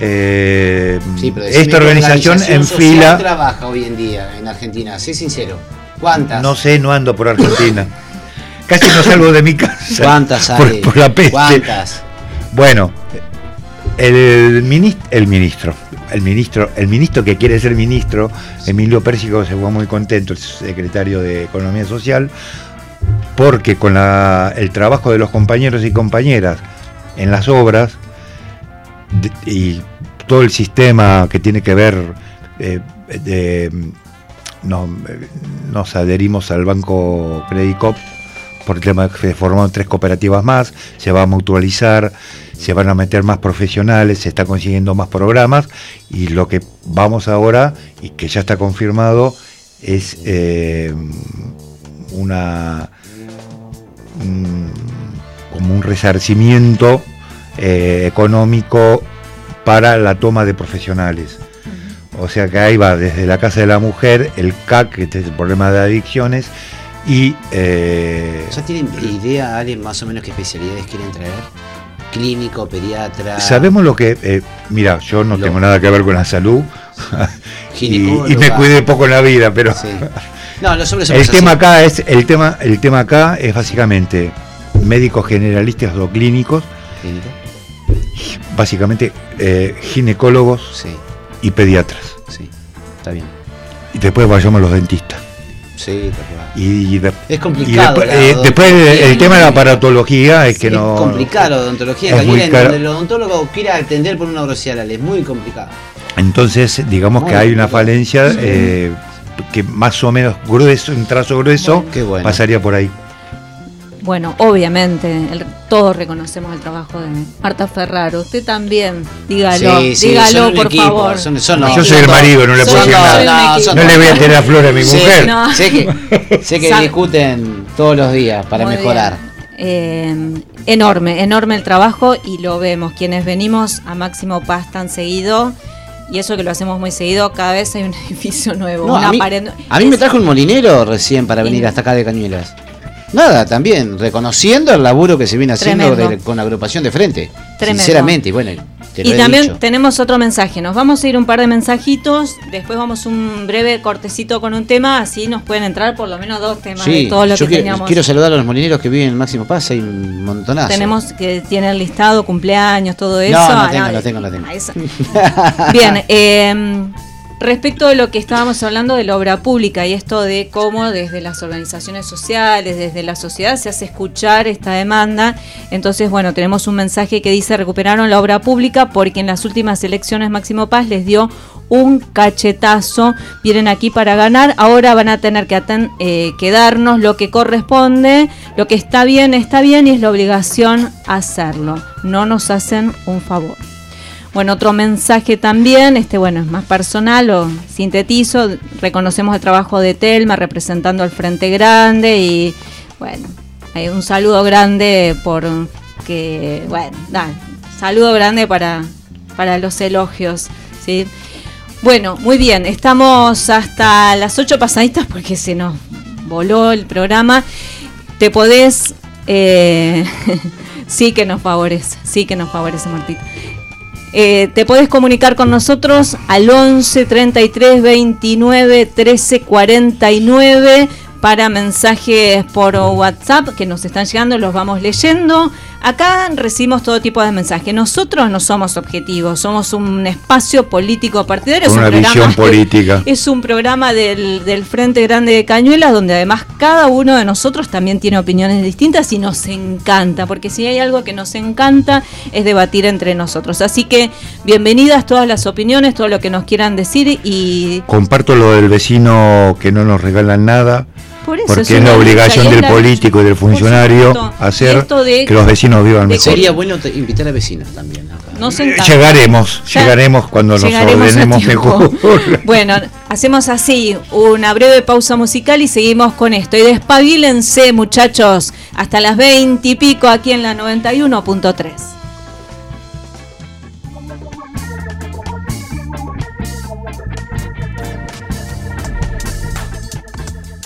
Eh, Sí, pero esta organización en fila, trabaja hoy en día en Argentina? Sé sincero. ¿Cuántas? no sé, no ando por Argentina. Casi no salgo de mi casa. ¿Cuántas hay? por la peste. ¿Cuántas? Bueno, el, minis- el ministro, el ministro, el ministro que quiere ser ministro, Emilio Pérsico se fue muy contento, el secretario de Economía Social, porque con el trabajo de los compañeros y compañeras en las obras y todo el sistema que tiene que ver eh, eh, nos adherimos al banco Credicop por el tema de que se formaron tres cooperativas más, se va a mutualizar, se van a meter más profesionales, se está consiguiendo más programas y lo que vamos ahora y que ya está confirmado es eh, una como un resarcimiento eh, económico para la toma de profesionales. O sea que ahí va desde la Casa de la Mujer, el CAC, que es el problema de adicciones, y eh, ¿Ya tienen idea, alguien más o menos qué especialidades quieren traer? ¿Clínico, pediatra? sabemos lo que... eh, mira, yo no Lo- tengo nada que ver con la salud y, y me cuidé poco en la vida, pero Sí. No, los hombres el tema acá es el tema el tema acá es básicamente médicos generalistas o clínicos, Clínico, básicamente eh, ginecólogos Sí, y pediatras. sí. Está bien. Y después vayamos a los dentistas. Sí. Y, de- Es y complicado. después, eh, después el, tema de la aparatología es que es no... complicado la odontología. es muy donde el odontólogo quiere atender por una oral, es muy complicado. Entonces, digamos Muy que hay una falencia eh, que más o menos grueso, un trazo grueso, Qué bueno. pasaría por ahí. Bueno, obviamente, el- todos reconocemos el trabajo de Marta Ferraro. Usted también, dígalo, Sí, sí, dígalo por equipo, favor. son- son- No, yo soy el marido, no le puedo decir nada. no, le voy a tirar flores a mi Sí, mujer. No. Sé que, sé que discuten todos los días para Muy mejorar. Eh, enorme, enorme el trabajo y lo vemos. Quienes venimos a Máximo Paz tan seguido, y eso que lo hacemos muy seguido, cada vez hay un edificio nuevo, No, una a, mí, pared. a mí me trajo un molinero recién para venir hasta acá de Cañuelas. Nada, también, reconociendo el laburo que se viene haciendo de- con la agrupación de frente. Tremendo. Sinceramente, y bueno, te lo Y también dicho. tenemos otro mensaje. Nos vamos a ir un par de mensajitos. Después vamos un breve cortecito con un tema. Así nos pueden entrar por lo menos dos temas Sí, de todo lo yo que quiero, teníamos. quiero saludar a los molineros que viven en Máximo Paz, hay un montonazo. Tenemos que tiene el listado, cumpleaños, todo eso. No, no Ah, tengo, no, tengo, no tengo. a eso. Bien, eh, respecto de lo que estábamos hablando de la obra pública y esto de cómo desde las organizaciones sociales, desde la sociedad se hace escuchar esta demanda. Entonces, bueno, tenemos un mensaje que dice recuperaron la obra pública porque en las últimas elecciones Máximo Paz les dio un cachetazo, vienen aquí para ganar, ahora van a tener que, eh, que darnos lo que corresponde, lo que está bien, está bien y es la obligación hacerlo, no nos hacen un favor. Bueno, otro mensaje también, este bueno, es más personal, lo sintetizo, reconocemos el trabajo de Telma representando al Frente Grande y bueno, hay un saludo grande por que, bueno, saludo grande para, para los elogios, ¿sí? Bueno, muy bien, estamos hasta las 8 pasaditas porque se nos voló el programa. Te podés... eh, sí que nos favorece, sí que nos favorece Martita. Eh, te podés comunicar con nosotros al 11 33 29 13 49 para mensajes por WhatsApp que nos están llegando, los vamos leyendo. Acá recibimos todo tipo de mensajes. Nosotros no somos objetivos, somos un espacio político partidario. Con es un una visión programa- política. Es un programa del, del Frente Grande de Cañuelas donde además cada uno de nosotros también tiene opiniones distintas y nos encanta, porque si hay algo que nos encanta es debatir entre nosotros. Así que bienvenidas todas las opiniones, todo lo que nos quieran decir y... Comparto lo del vecino que no nos regalan nada. Por eso, porque es una obligación del político y del funcionario supuesto. Hacer de- que los vecinos vivan de mejor. Sería bueno te- invitar a vecinos también. Nos Eh. Llegaremos, Ya- llegaremos cuando nos llegaremos a ordenemos mejor. Bueno, hacemos así, una breve pausa musical y seguimos con esto. Y despabilense, muchachos, hasta las 20 y pico aquí en la 91.3.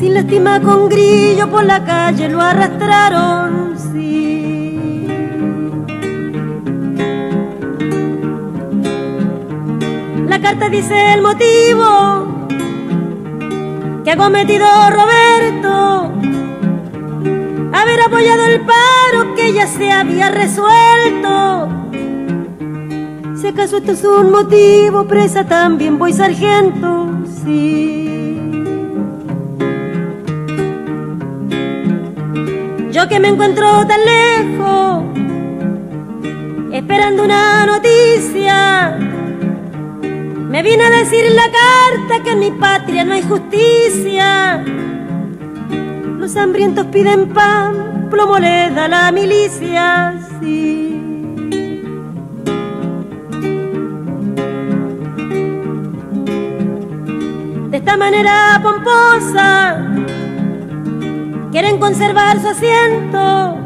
Sin lástima con grillo por la calle lo arrastraron, sí. La carta dice el motivo que ha cometido Roberto haber apoyado el paro que ya se había resuelto. Si acaso esto es un motivo, presa también voy sargento, sí. Yo que me encuentro tan lejos, esperando una noticia, me vine a decir en la carta que en mi patria no hay justicia. Los hambrientos piden pan, plomo le da la milicia, sí. De esta manera pomposa, quieren conservar su asiento.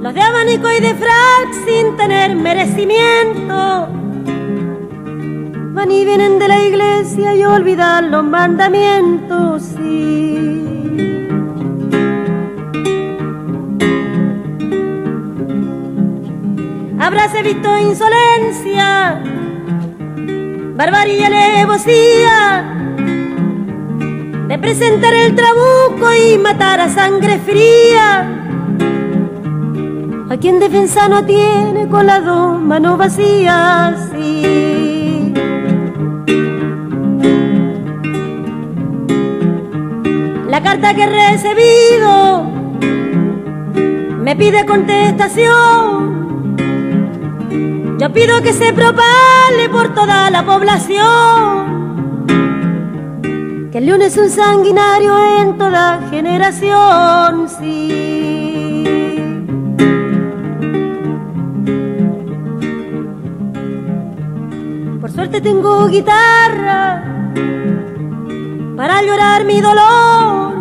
Los de abanico y de frac sin tener merecimiento. Van y vienen de la iglesia y olvidan los mandamientos, sí. Habráse visto insolencia, barbarie y alevosía de presentar el trabuco y matar a sangre fría. A quien defensa no tiene con las dos manos vacías. La carta que he recibido me pide contestación. Yo pido que se propale por toda la población. El león es un sanguinario en toda generación, sí. Por suerte tengo guitarra para llorar mi dolor.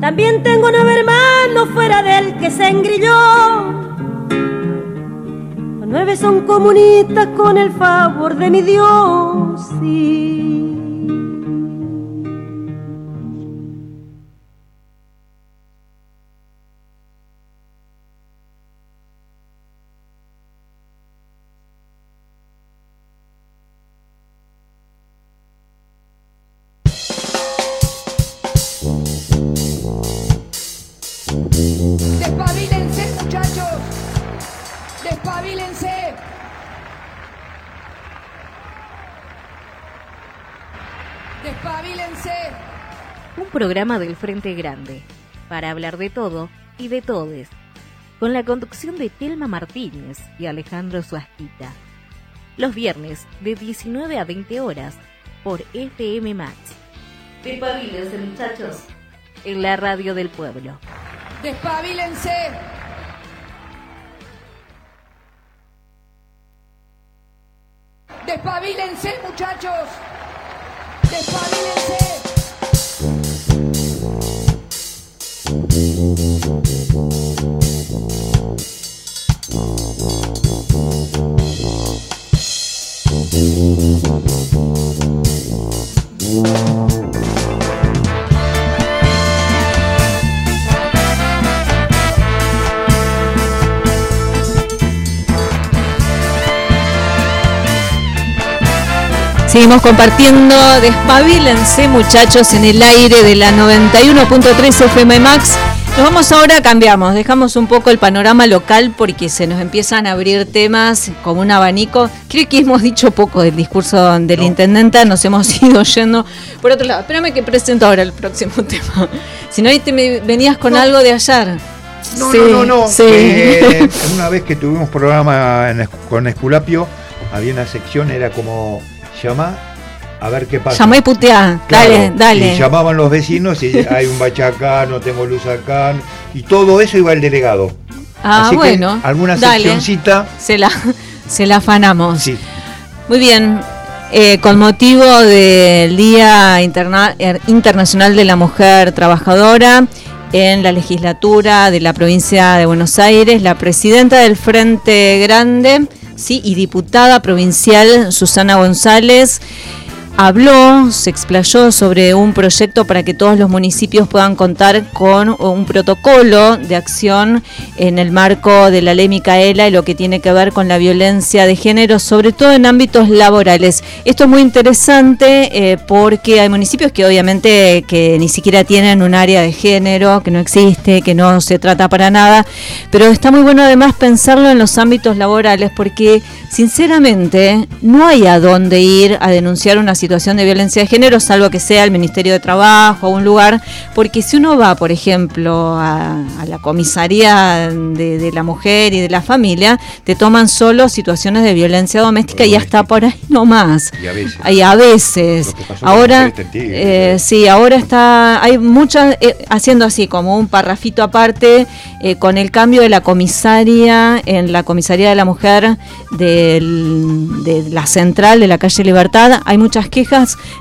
También tengo nueve hermanos fuera del que se engrilló. Los nueve son comunistas con el favor de mi Dios. sí. Programa del Frente Grande, para hablar de todo y de todes, con la conducción de Telma Martínez y Alejandro Suasquita. Los viernes de 19 a 20 horas por FM Max. Despabilense, muchachos, en la radio del pueblo. Despabilense. Despabilense, muchachos. Despabilense. Seguimos compartiendo Despabilense, muchachos, en el aire de la 91.3 FM Max. Nos vamos ahora, cambiamos, dejamos un poco el panorama local porque se nos empiezan a abrir temas como un abanico. Creo que hemos dicho poco del discurso del intendente, nos hemos ido yendo por otro lado. Espérame que presento ahora el próximo tema. Si no, ahí te me venías con algo de ayer. No, Sí, no, no, no. sí. Eh, una vez que tuvimos programa en con Esculapio, había una sección, era como llama a ver qué pasa. Llamá y puteá. Claro, Dale, dale. Y llamaban los vecinos y hay un bache acá, no tengo luz acá. Y todo eso iba al delegado. Ah, Así que bueno. alguna dale. seccioncita. Se la, se la afanamos. Sí. Muy bien. Eh, con motivo del Día Interna- Er- Internacional de la Mujer Trabajadora, en la legislatura de la provincia de Buenos Aires, la presidenta del Frente Grande sí, y diputada provincial Susana González habló, se explayó sobre un proyecto para que todos los municipios puedan contar con un protocolo de acción en el marco de la ley Micaela y lo que tiene que ver con la violencia de género, sobre todo en ámbitos laborales. Esto es muy interesante eh, porque hay municipios que obviamente que ni siquiera tienen un área de género, que no existe, que no se trata para nada, pero está muy bueno además pensarlo en los ámbitos laborales porque sinceramente no hay a dónde ir a denunciar una situación de violencia de género, salvo que sea el Ministerio de Trabajo o un lugar, porque si uno va, por ejemplo, a, a la comisaría de, de la mujer y de la familia, te toman solo situaciones de violencia doméstica y hasta por ahí no más. Y a veces. Y a veces. Que Ahora, eh, sí, ahora está, hay muchas, eh, haciendo así como un parrafito aparte, eh, con el cambio de la comisaria en la comisaría de la mujer del- de la central de la calle Libertad, hay muchas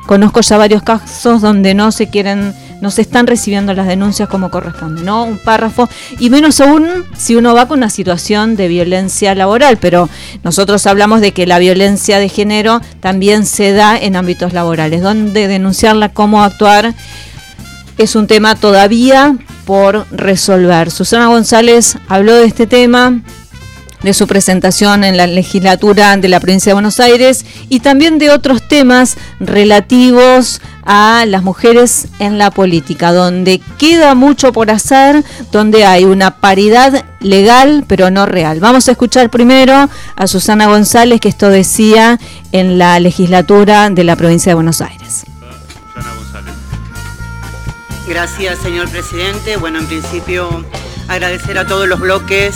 conozco ya varios casos donde no se quieren, no se están recibiendo las denuncias como corresponde, ¿no? Un párrafo, y menos aún si uno va con una situación de violencia laboral, pero nosotros hablamos de que la violencia de género también se da en ámbitos laborales, donde denunciarla, cómo actuar, es un tema todavía por resolver. Susana González habló de este tema, de su presentación en la legislatura de la provincia de Buenos Aires y también de otros temas relativos a las mujeres en la política, donde queda mucho por hacer, donde hay una paridad legal pero no real. Vamos a escuchar primero a Susana González que esto decía en la legislatura de la provincia de Buenos Aires. Gracias, señor presidente. Bueno, en principio agradecer a todos los bloques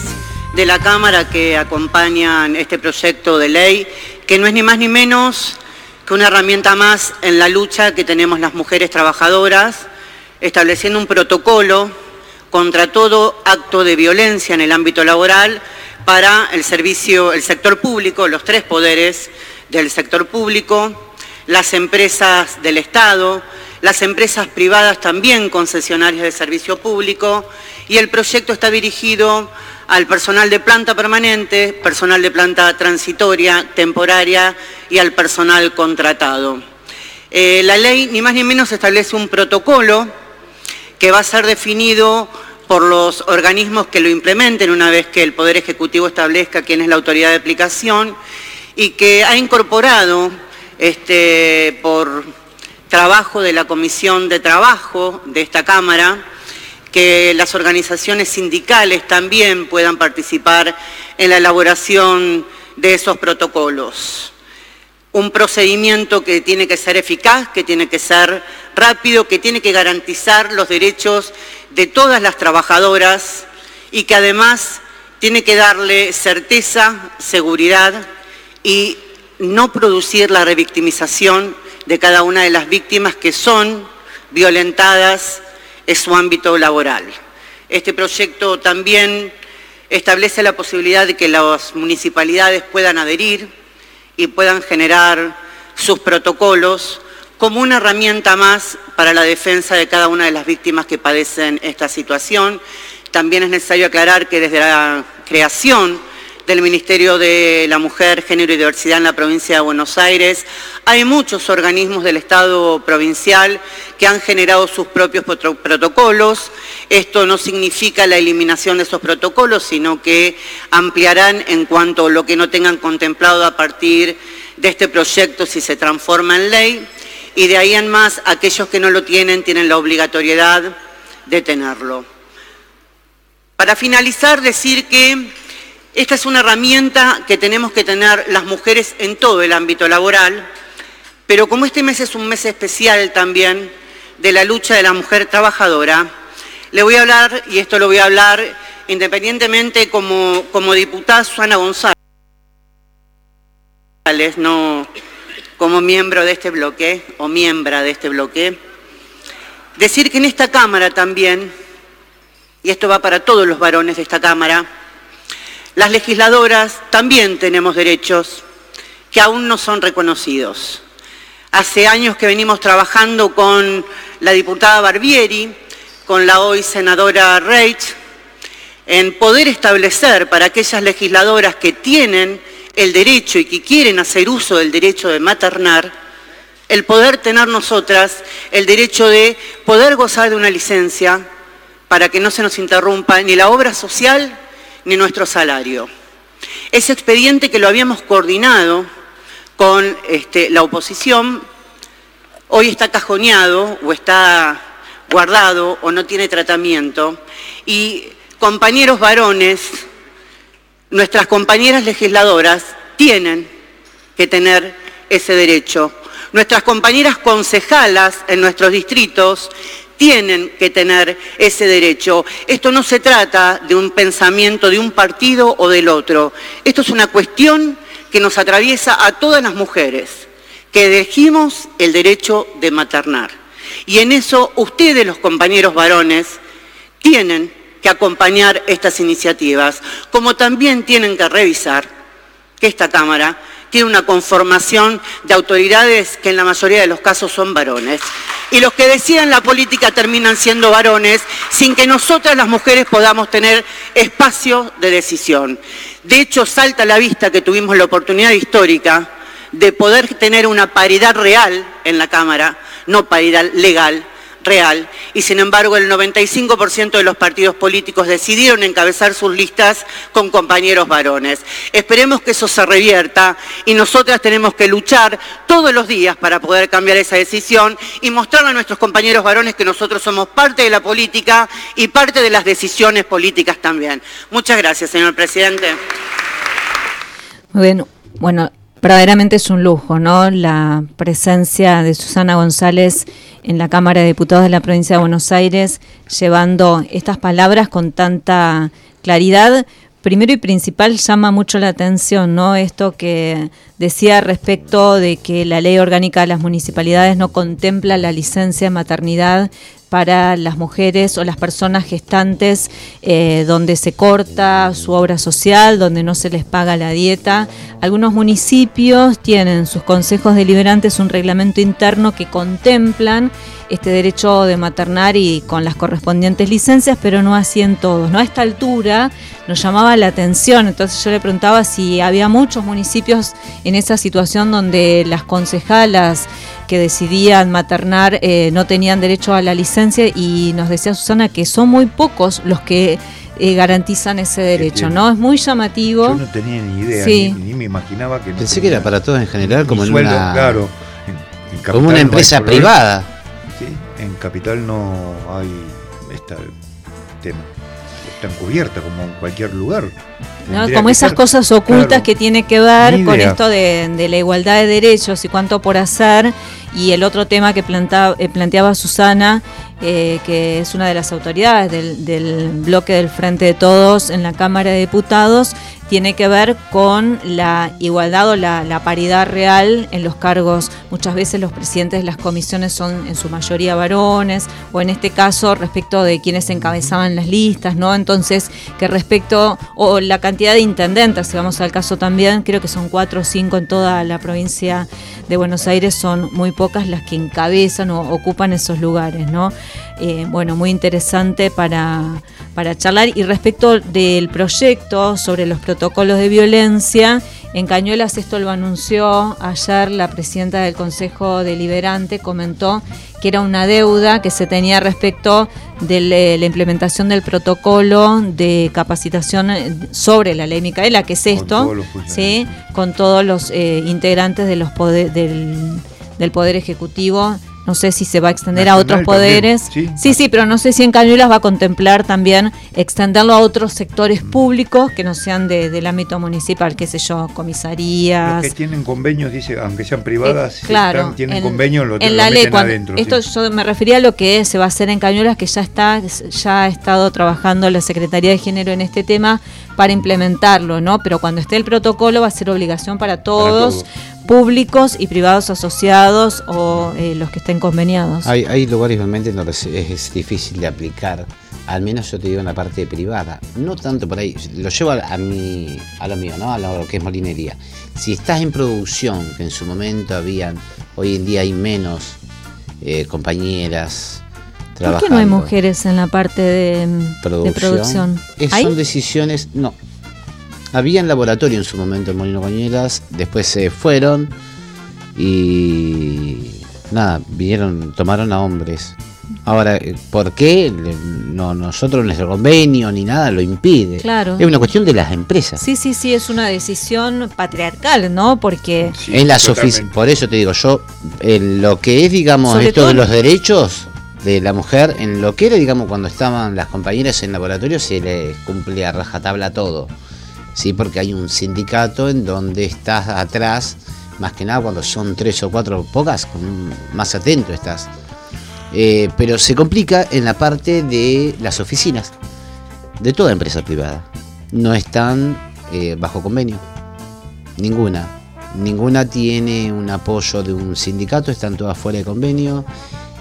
de la Cámara que acompañan este proyecto de ley, que no es ni más ni menos que una herramienta más en la lucha que tenemos las mujeres trabajadoras, estableciendo un protocolo contra todo acto de violencia en el ámbito laboral para el servicio, el sector público, los tres poderes del sector público, las empresas del Estado, las empresas privadas también concesionarias de servicio público y el proyecto está dirigido al personal de planta permanente, personal de planta transitoria, temporaria y al personal contratado. Eh, la ley ni más ni menos establece un protocolo que va a ser definido por los organismos que lo implementen una vez que el Poder Ejecutivo establezca quién es la autoridad de aplicación y que ha incorporado este, por trabajo de la Comisión de Trabajo de esta Cámara que las organizaciones sindicales también puedan participar en la elaboración de esos protocolos. Un procedimiento que tiene que ser eficaz, que tiene que ser rápido, que tiene que garantizar los derechos de todas las trabajadoras y que además tiene que darle certeza, seguridad y no producir la revictimización de cada una de las víctimas que son violentadas en su ámbito laboral. Este proyecto también establece la posibilidad de que las municipalidades puedan adherir y puedan generar sus protocolos como una herramienta más para la defensa de cada una de las víctimas que padecen esta situación. También es necesario aclarar que desde la creación del Ministerio de la Mujer, Género y Diversidad en la provincia de Buenos Aires. Hay muchos organismos del Estado provincial que han generado sus propios protocolos. Esto no significa la eliminación de esos protocolos, sino que ampliarán en cuanto a lo que no tengan contemplado a partir de este proyecto si se transforma en ley y de ahí en más aquellos que no lo tienen tienen la obligatoriedad de tenerlo. Para finalizar, decir que esta es una herramienta que tenemos que tener las mujeres en todo el ámbito laboral, pero como este mes es un mes especial también de la lucha de la mujer trabajadora, le voy a hablar, y esto lo voy a hablar independientemente como, como diputada Susana González, no como miembro de este bloque o miembra de este bloque, decir que en esta Cámara también, y esto va para todos los varones de esta Cámara, las legisladoras también tenemos derechos que aún no son reconocidos. Hace años que venimos trabajando con la diputada Barbieri, con la hoy senadora Reich, en poder establecer para aquellas legisladoras que tienen el derecho y que quieren hacer uso del derecho de maternar, el poder tener nosotras el derecho de poder gozar de una licencia para que no se nos interrumpa ni la obra social ni nuestro salario. Ese expediente que lo habíamos coordinado con este, la oposición, hoy está cajoneado o está guardado o no tiene tratamiento y compañeros varones nuestras compañeras legisladoras tienen que tener ese derecho. Nuestras compañeras concejalas en nuestros distritos tienen que tener ese derecho. Esto no se trata de un pensamiento de un partido o del otro. Esto es una cuestión que nos atraviesa a todas las mujeres, que elegimos el derecho de maternar. Y en eso ustedes, los compañeros varones, tienen que acompañar estas iniciativas, como también tienen que revisar que esta Cámara tiene una conformación de autoridades que en la mayoría de los casos son varones. Y los que deciden la política terminan siendo varones sin que nosotras las mujeres podamos tener espacio de decisión. De hecho, salta a la vista que tuvimos la oportunidad histórica de poder tener una paridad real en la Cámara, no paridad legal, real y sin embargo el 95% de los partidos políticos decidieron encabezar sus listas con compañeros varones. Esperemos que eso se revierta y nosotras tenemos que luchar todos los días para poder cambiar esa decisión y mostrarle a nuestros compañeros varones que nosotros somos parte de la política y parte de las decisiones políticas también. Muchas gracias, señor presidente. Muy bien. Bueno, verdaderamente es un lujo, ¿no? La presencia de Susana González en la Cámara de Diputados de la provincia de Buenos Aires, llevando estas palabras con tanta claridad. Primero y principal llama mucho la atención, ¿no? Esto que decía respecto de que la ley orgánica de las municipalidades no contempla la licencia de maternidad para las mujeres o las personas gestantes eh, donde se corta su obra social, donde no se les paga la dieta. Algunos municipios tienen sus consejos deliberantes un reglamento interno que contemplan este derecho de maternar y con las correspondientes licencias, pero no así en todos. ¿no? A esta altura nos llamaba la atención, entonces yo le preguntaba si había muchos municipios en esa situación donde las concejalas que decidían maternar eh, no tenían derecho a la licencia y nos decía Susana que son muy pocos los que eh, garantizan ese derecho, ¿no? Es muy llamativo. Yo no tenía ni idea, ni, me imaginaba que... Pensé que era para todos en general, como en una... Claro, como una empresa privada. Sí, en Capital no hay este tema tan cubierta como en cualquier lugar. Como esas cosas ocultas que tiene que ver con esto de, la igualdad de derechos y cuánto por hacer. Y el otro tema que eh, planteaba Susana, eh, que es una de las autoridades del, bloque del Frente de Todos en la Cámara de Diputados, tiene que ver con la igualdad o la, paridad real en los cargos. Muchas veces los presidentes de las comisiones son en su mayoría varones, o en este caso respecto de quienes encabezaban las listas, ¿no? Entonces, que respecto, o la cantidad de intendentes, si vamos al caso también, creo que son cuatro o cinco en toda la provincia de Buenos Aires, son muy pocas las que encabezan o ocupan esos lugares, ¿no? Eh, bueno, muy interesante para para charlar. Y respecto del proyecto sobre los protocolos de violencia, en Cañuelas esto lo anunció ayer la presidenta del Consejo Deliberante, comentó que era una deuda que se tenía respecto de la implementación del protocolo de capacitación eh, sobre la ley Micaela, que es esto, ¿sí? con todos los eh, integrantes de los poder, del, del Poder Ejecutivo no sé si se va a extender a otros poderes. ¿sí? ¿sí? pero no sé si en Cañuelas va a contemplar también extenderlo a otros sectores públicos que no sean del ámbito municipal, qué sé yo, comisarías. Los que tienen convenios, dice, aunque sean privadas, eh, claro, tienen convenios, lo, en la ley, adentro. Esto yo me refería a lo que se va a hacer en Cañuelas, que ya está, ya ha estado trabajando la Secretaría de Género en este tema para implementarlo, ¿no? Pero cuando esté el protocolo va a ser obligación para todos públicos y privados asociados o eh, los que estén conveniados. Hay, hay lugares realmente donde es, difícil de aplicar, al menos yo te digo en la parte privada, no tanto por ahí, lo llevo a, mi, a lo mío, ¿no? a lo que es molinería. Si estás en producción, que en su momento habían, hoy en día hay menos eh, compañeras, ¿Por qué no hay mujeres en la parte de producción? son decisiones, no, había en laboratorio en su momento en Molino Cañuelas, después se fueron y nada, vinieron, tomaron a hombres. Ahora, ¿por qué? No, nosotros nuestro convenio ni nada lo impide. Claro. Es una cuestión de las empresas. Sí, sí, sí, es una decisión patriarcal, ¿no? Porque en las oficinas, por eso te digo, yo en lo que es, digamos, esto de los derechos de la mujer, en lo que era, digamos, cuando estaban las compañeras en laboratorio, se le cumplía rajatabla todo. ¿sí? porque hay un sindicato en donde estás atrás, más que nada cuando son tres o cuatro pocas, más atento estás. Eh, pero se complica en la parte de las oficinas, de toda empresa privada. No están eh, bajo convenio, ninguna. Ninguna tiene un apoyo de un sindicato, están todas fuera de convenio,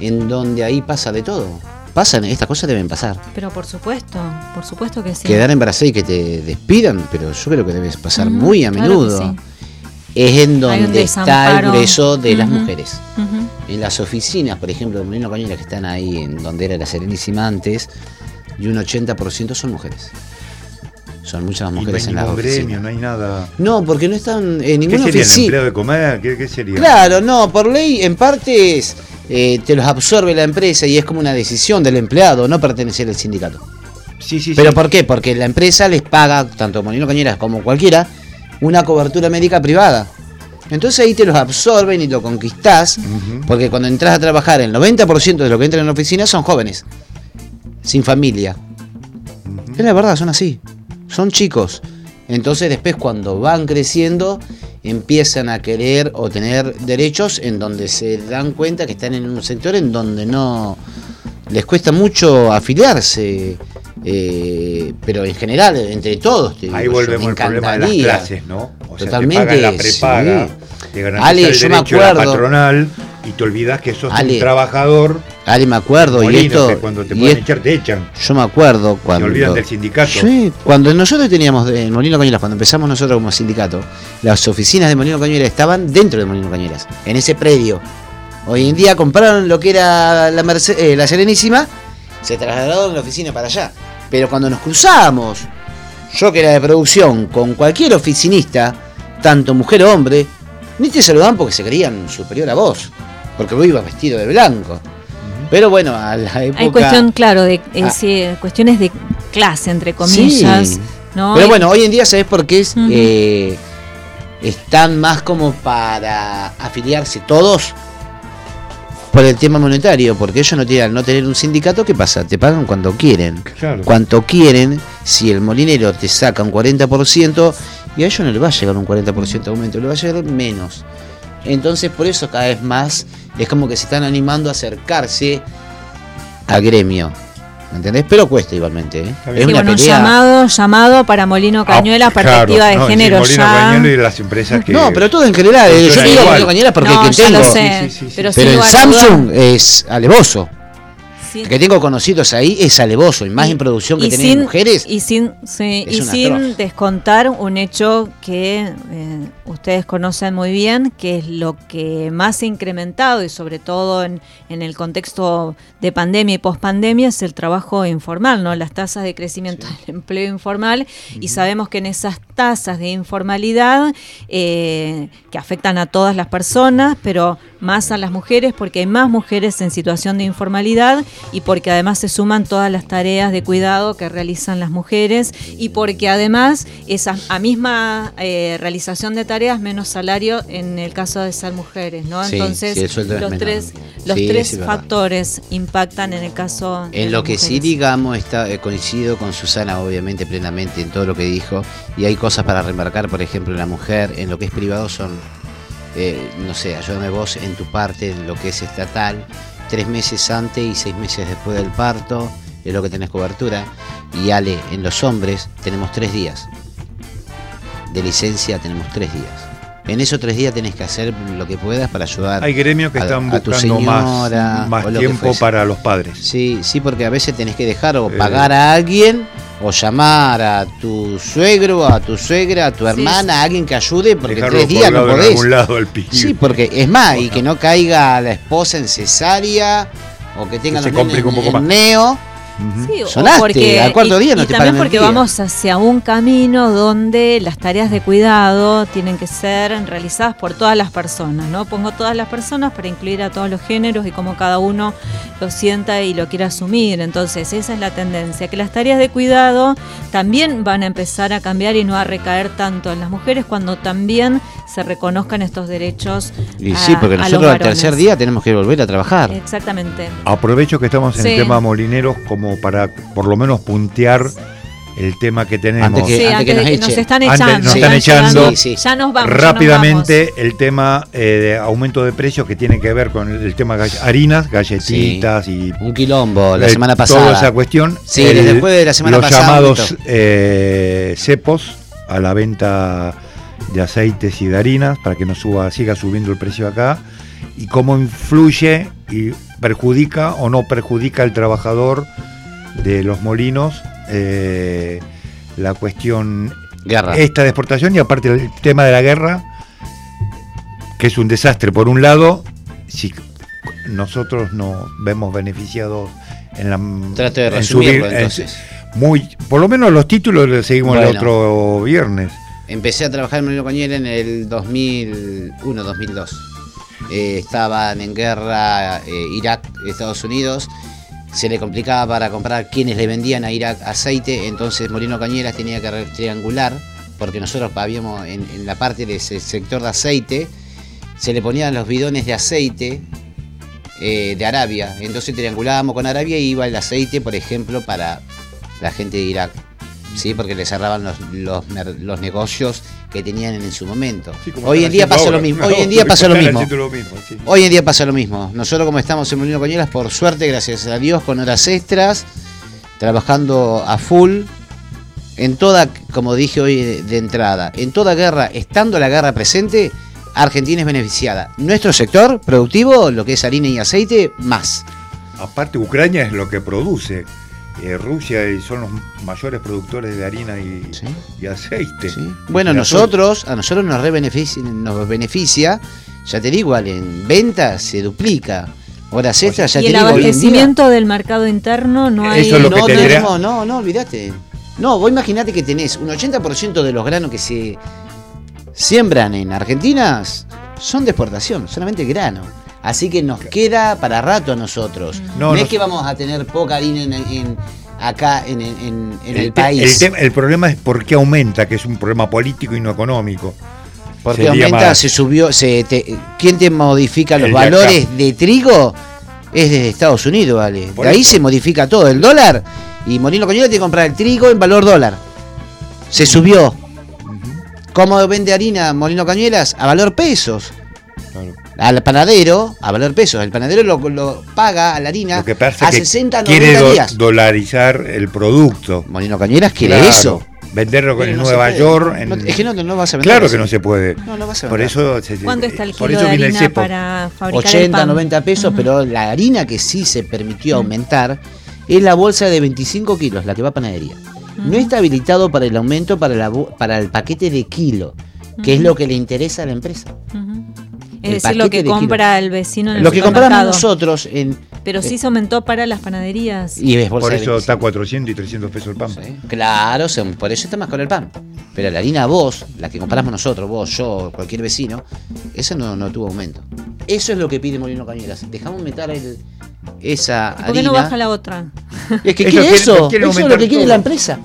en donde ahí pasa de todo pasan, estas cosas deben pasar. Pero por supuesto, por supuesto que sí. Quedar embarazada y que te despidan, pero yo creo que debe pasar muy a menudo. Es en donde está el grueso de las mujeres. En las oficinas, por ejemplo, de Molino Cañera que están ahí, en donde era la Serenísima antes, y un 80% son mujeres. Son muchas mujeres en la oficina. no hay nada. No, porque no están en ninguna ¿Qué sería el empleo de comer? ¿Qué, ¿Qué, sería? Claro, no, por ley, en parte es eh, te los absorbe la empresa y es como una decisión del empleado no pertenecer al sindicato. Sí, sí, ¿Pero por qué? Porque la empresa les paga, tanto Molino Cañeras como cualquiera, una cobertura médica privada. Entonces ahí te los absorben y lo conquistás, porque cuando entras a trabajar, el 90% de los que entran en la oficina son jóvenes, sin familia. Es la verdad, son así. Son chicos. Entonces después cuando van creciendo empiezan a querer o tener derechos en donde se dan cuenta que están en un sector en donde no les cuesta mucho afiliarse. Eh, pero en general, entre todos. Ahí volvemos al problema de las clases, ¿no? O Totalmente. Sea, la prepaga, Ale, yo me acuerdo. patronal y te olvidas que sos un trabajador. Ale, me acuerdo. y esto, cuando te pueden echar, te echan. Yo me acuerdo cuando. Te olvidan del sindicato. Sí, cuando nosotros teníamos en Molino Cañuelas, cuando empezamos nosotros como sindicato, las oficinas de Molino Cañuelas estaban dentro de Molino Cañuelas, en ese predio. Hoy en día compraron lo que era la, eh, la Serenísima, se trasladaron la oficina para allá. Pero cuando nos cruzamos, yo que era de producción, con cualquier oficinista, tanto mujer o hombre, ni te saludaban porque se creían superior a vos porque vos ibas vestido de blanco. Pero bueno, a la época. Hay cuestión, claro, de ah. cuestiones de clase, entre comillas. Pero bueno, hoy en día, ¿sabes por qué es? Eh, están más como para afiliarse todos por el tema monetario, porque ellos no tienen no tener un sindicato, ¿qué pasa? Te pagan cuando quieren. Claro. Cuanto quieren, si el molinero te saca un 40%, y a ellos no le va a llegar un 40% de aumento, le va a llegar menos. Entonces, por eso cada vez más es como que se están animando a acercarse a gremio. ¿Me entendés? Pero cuesta igualmente. ¿eh? Es una llamado, llamado para Molino Cañuela, ah, perspectiva de género Molino ya. y las empresas que. No, pero todo en general. Yo digo Molino Cañuela porque no, tengo. Lo sé, pero, pero en Samsung es alevoso. Que tengo conocidos ahí es alevoso, y más en producción que tienen mujeres. Y sin, y sin descontar un hecho que eh, ustedes conocen muy bien, que es lo que más ha incrementado y sobre todo en, en el contexto de pandemia y pospandemia es el trabajo informal, ¿no? Las tasas de crecimiento del empleo informal y sabemos que en esas tasas de informalidad eh, que afectan a todas las personas, pero más a las mujeres porque hay más mujeres en situación de informalidad y porque además se suman todas las tareas de cuidado que realizan las mujeres y porque además esa a misma eh, realización de tareas menos salario en el caso de ser mujeres, ¿no? Sí, Entonces sí, los tres los Sí, tres factores impactan en el caso de En lo las que sí, digamos, está, eh, coincido con Susana, obviamente, plenamente en todo lo que dijo. Y hay cosas para remarcar, por ejemplo, en la mujer, en lo que es privado son, eh, no sé, ayúdame vos en tu parte, en lo que es estatal, tres meses antes y seis meses después del parto, es lo que tenés cobertura. Y Ale, en los hombres tenemos tres días. De licencia tenemos tres días. En esos tres días tenés que hacer lo que puedas para ayudar Hay gremios que a- están a tu buscando más, señora, más que tiempo para los padres. Sí, sí, porque a veces tenés que dejar o Eh. pagar a alguien o llamar a tu suegro, a tu suegra, a tu Sí, hermana, a alguien que ayude, porque Dejarlo tres días no podés. algún lado pibe. Sí, porque es más, y que no caiga la esposa en cesárea o que tenga Que se los complica un poco en más. neo. Ujú. Sí, o porque- al cuarto y- día no y te también porque día. vamos hacia un camino donde las tareas de cuidado tienen que ser realizadas por todas las personas, ¿no? Pongo todas las personas para incluir a todos los géneros y cómo cada uno lo sienta y lo quiera asumir. Entonces, esa es la tendencia, que las tareas de cuidado también van a empezar a cambiar y no a recaer tanto en las mujeres cuando también se reconozcan estos derechos. Y a- sí, porque nosotros al tercer día tenemos que volver a trabajar. Exactamente. Aprovecho que estamos en Sí. el tema molineros como para por lo menos puntear el tema que tenemos. Antes que- Sí, antes que antes nos que nos echen. están Antes echando. están llegando. Sí, sí. Ya nos vamos. ya nos Rápidamente el tema eh, de aumento de precios que tiene que ver con el, el tema gall- harinas, galletitas y Un quilombo la eh, semana Toda pasada. esa cuestión. Sí, desde después de la semana los pasada, llamados aumentó. eh, cepos a la venta de aceites y de harinas para que no suba, siga subiendo el precio acá y cómo influye y perjudica o no perjudica al trabajador de los molinos eh, la cuestión Guerra. esta de exportación y aparte el tema de la guerra, que es un desastre. Por un lado, si nosotros nos vemos beneficiados en la Trato de resumirlo, en- entonces. muy, por lo menos los títulos los seguimos el otro viernes. Empecé a trabajar en Molino Cañera en el 2001-2002. Eh, estaban en guerra eh, Irak, Estados Unidos. Se le complicaba para comprar quienes le vendían a Irak aceite. Entonces Molino Cañeras tenía que triangular, porque nosotros habíamos en, en la parte de ese sector de aceite, se le ponían los bidones de aceite eh, de Arabia. Entonces triangulábamos con Arabia y iba el aceite, por ejemplo, para la gente de Irak. Sí, porque le cerraban los, los, negocios que tenían en su momento. Sí, Hoy en día pasa lo mismo. Hoy en día pasa lo mismo. sí. Hoy en día pasa lo mismo. Nosotros como estamos en Molino Cañeras, por suerte, gracias a Dios, con horas extras, trabajando a full, en toda, como dije hoy de entrada, en toda guerra, estando la guerra presente, Argentina es beneficiada. Nuestro sector productivo, lo que es harina y aceite, más. Aparte, Ucrania es lo que produce. Eh, Rusia y son los mayores productores de harina y, Sí. y aceite. Sí. Bueno, Y nosotros, a nosotros nos, re beneficia, nos beneficia, ya te digo, en ventas se duplica. Horas extras, ya y te el digo, abastecimiento del mercado interno no hay. Eso es lo que no tendría- tenemos, no, no, olvídate. No, vos imaginate que tenés un 80% de los granos que se siembran en Argentina son de exportación, solamente grano. Así que nos queda para rato a nosotros. No, No, es que vamos a tener poca harina en, en- acá en, en- en el, país. el problema es por qué aumenta, que es un problema político y no económico. Porque Sería aumenta, más- se subió, se te- ¿quién te modifica los acá. valores de trigo? Es desde Estados Unidos, vale. Por de ahí se modifica todo, el dólar. Y Molino Cañera tiene que comprar el trigo en valor dólar. Se subió. ¿Cómo vende harina Molino Cañuelas? A valor pesos. Claro. Al panadero, a valor pesos. El panadero lo, lo paga a la harina Lo que pasa a que 60, 90 quiere do- días. dolarizar el producto. Molino Cañeras quiere Claro. eso. Venderlo Pero en no Nueva puede. York. en- No, es que no, no vas a vender claro que no se puede. No, no vas a Por vender. eso, se- ¿Cuánto está el por kilo eso de el harina para fabricar el 80, pan? 90 pesos, pero la harina que sí se permitió aumentar es la bolsa de 25 kilos, la que va a panadería. No está habilitado para el aumento para, la, para el paquete de kilo. que es lo que le interesa a la empresa. Es decir, lo que de compra el vecino en el Lo que compramos nosotros en... Pero sí se aumentó para las panaderías. Y es bolsa Por eso 25. está 400 y 300 pesos el pan. Sí, Claro, por eso está más con el pan. Pero la harina vos, la que compramos nosotros, vos, yo, cualquier vecino, eso no, no tuvo aumento. Eso es lo que pide Molino Cañuelas. Dejamos aumentar el, esa ¿Y ¿Por qué harina. no baja la otra? Es que quiere eso. eso es lo que quiere todo. la empresa.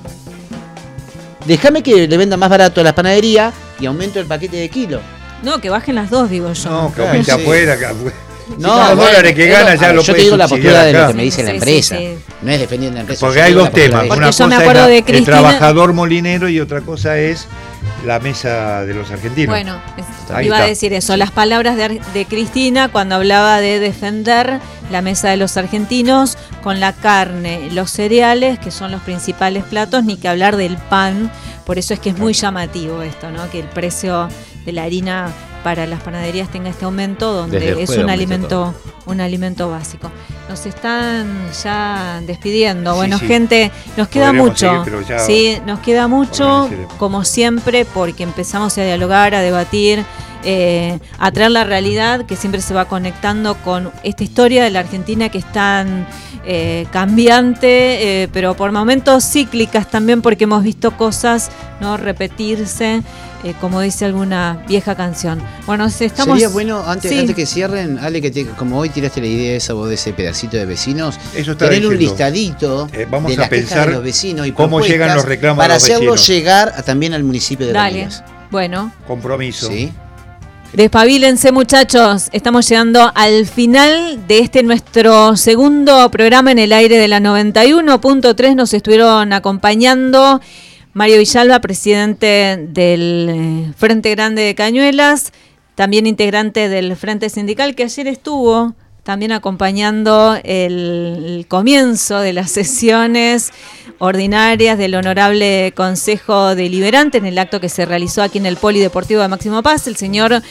Déjame que le venda más barato a las panaderías y aumento el paquete de kilo. No, que bajen las dos, digo yo. No, que Claro, aumente sí. afuera. que afuera. No, los bueno, dólares que gana lo- ya ver, lo Yo te digo la postura de lo que me dice la Sí, empresa. sí. No es defendiendo la empresa. Porque hay dos temas. Una yo me cosa acuerdo es la- de el Cristina- trabajador molinero y otra cosa es la mesa de los argentinos. Bueno, Ahí iba a decir eso. Las palabras de Cristina cuando hablaba de defender la mesa de los argentinos con la carne, los cereales, que son los principales platos, ni que hablar del pan. Por eso es que es muy llamativo esto, ¿no? Que el precio de la harina para las panaderías tenga este aumento, donde es un alimento, un alimento básico. Nos están ya despidiendo. Sí, bueno, sí. gente, nos queda Podríamos mucho. seguir, pero ya sí, nos queda mucho, como siempre, porque empezamos a dialogar, a debatir, eh, a traer la realidad que siempre se va conectando con esta historia de la Argentina que es tan eh, cambiante, eh, pero por momentos cíclicas también, porque hemos visto cosas no repetirse, eh, como dice alguna vieja canción. Bueno, si estamos. Sería bueno, antes, Sí. antes que cierren, Ale, que te- como hoy tiraste la idea esa vos de ese pedacito de vecinos, Eso tener un diciendo. listadito Eh, vamos de a las quejas pensar de los vecinos y cómo llegan los reclamos de para los hacerlo vecinos. llegar a- también al municipio de Dale. Ramírez. Bueno, Compromiso. ¿Sí? Despabilense muchachos, estamos llegando al final de este nuestro segundo programa en el aire de la 91.3. Nos estuvieron acompañando Mario Villalba, presidente del eh, Frente Grande de Cañuelas, también integrante del Frente Sindical, que ayer estuvo también acompañando el, el comienzo de las sesiones ordinarias del Honorable Consejo Deliberante en el acto que se realizó aquí en el Polideportivo de Máximo Paz. El señor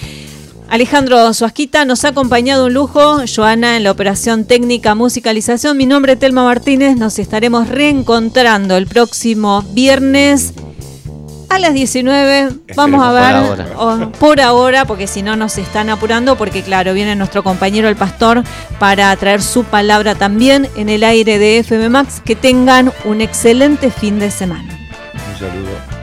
Alejandro Suasquita nos ha acompañado un lujo, Joana en la operación técnica musicalización. Mi nombre es Telma Martínez, nos estaremos reencontrando el próximo viernes a las 19. Vamos a ver por o- por ahora, porque si no nos están apurando, porque claro, viene nuestro compañero el pastor para traer su palabra también en el aire de FM Max. Que tengan un excelente fin de semana. Un saludo.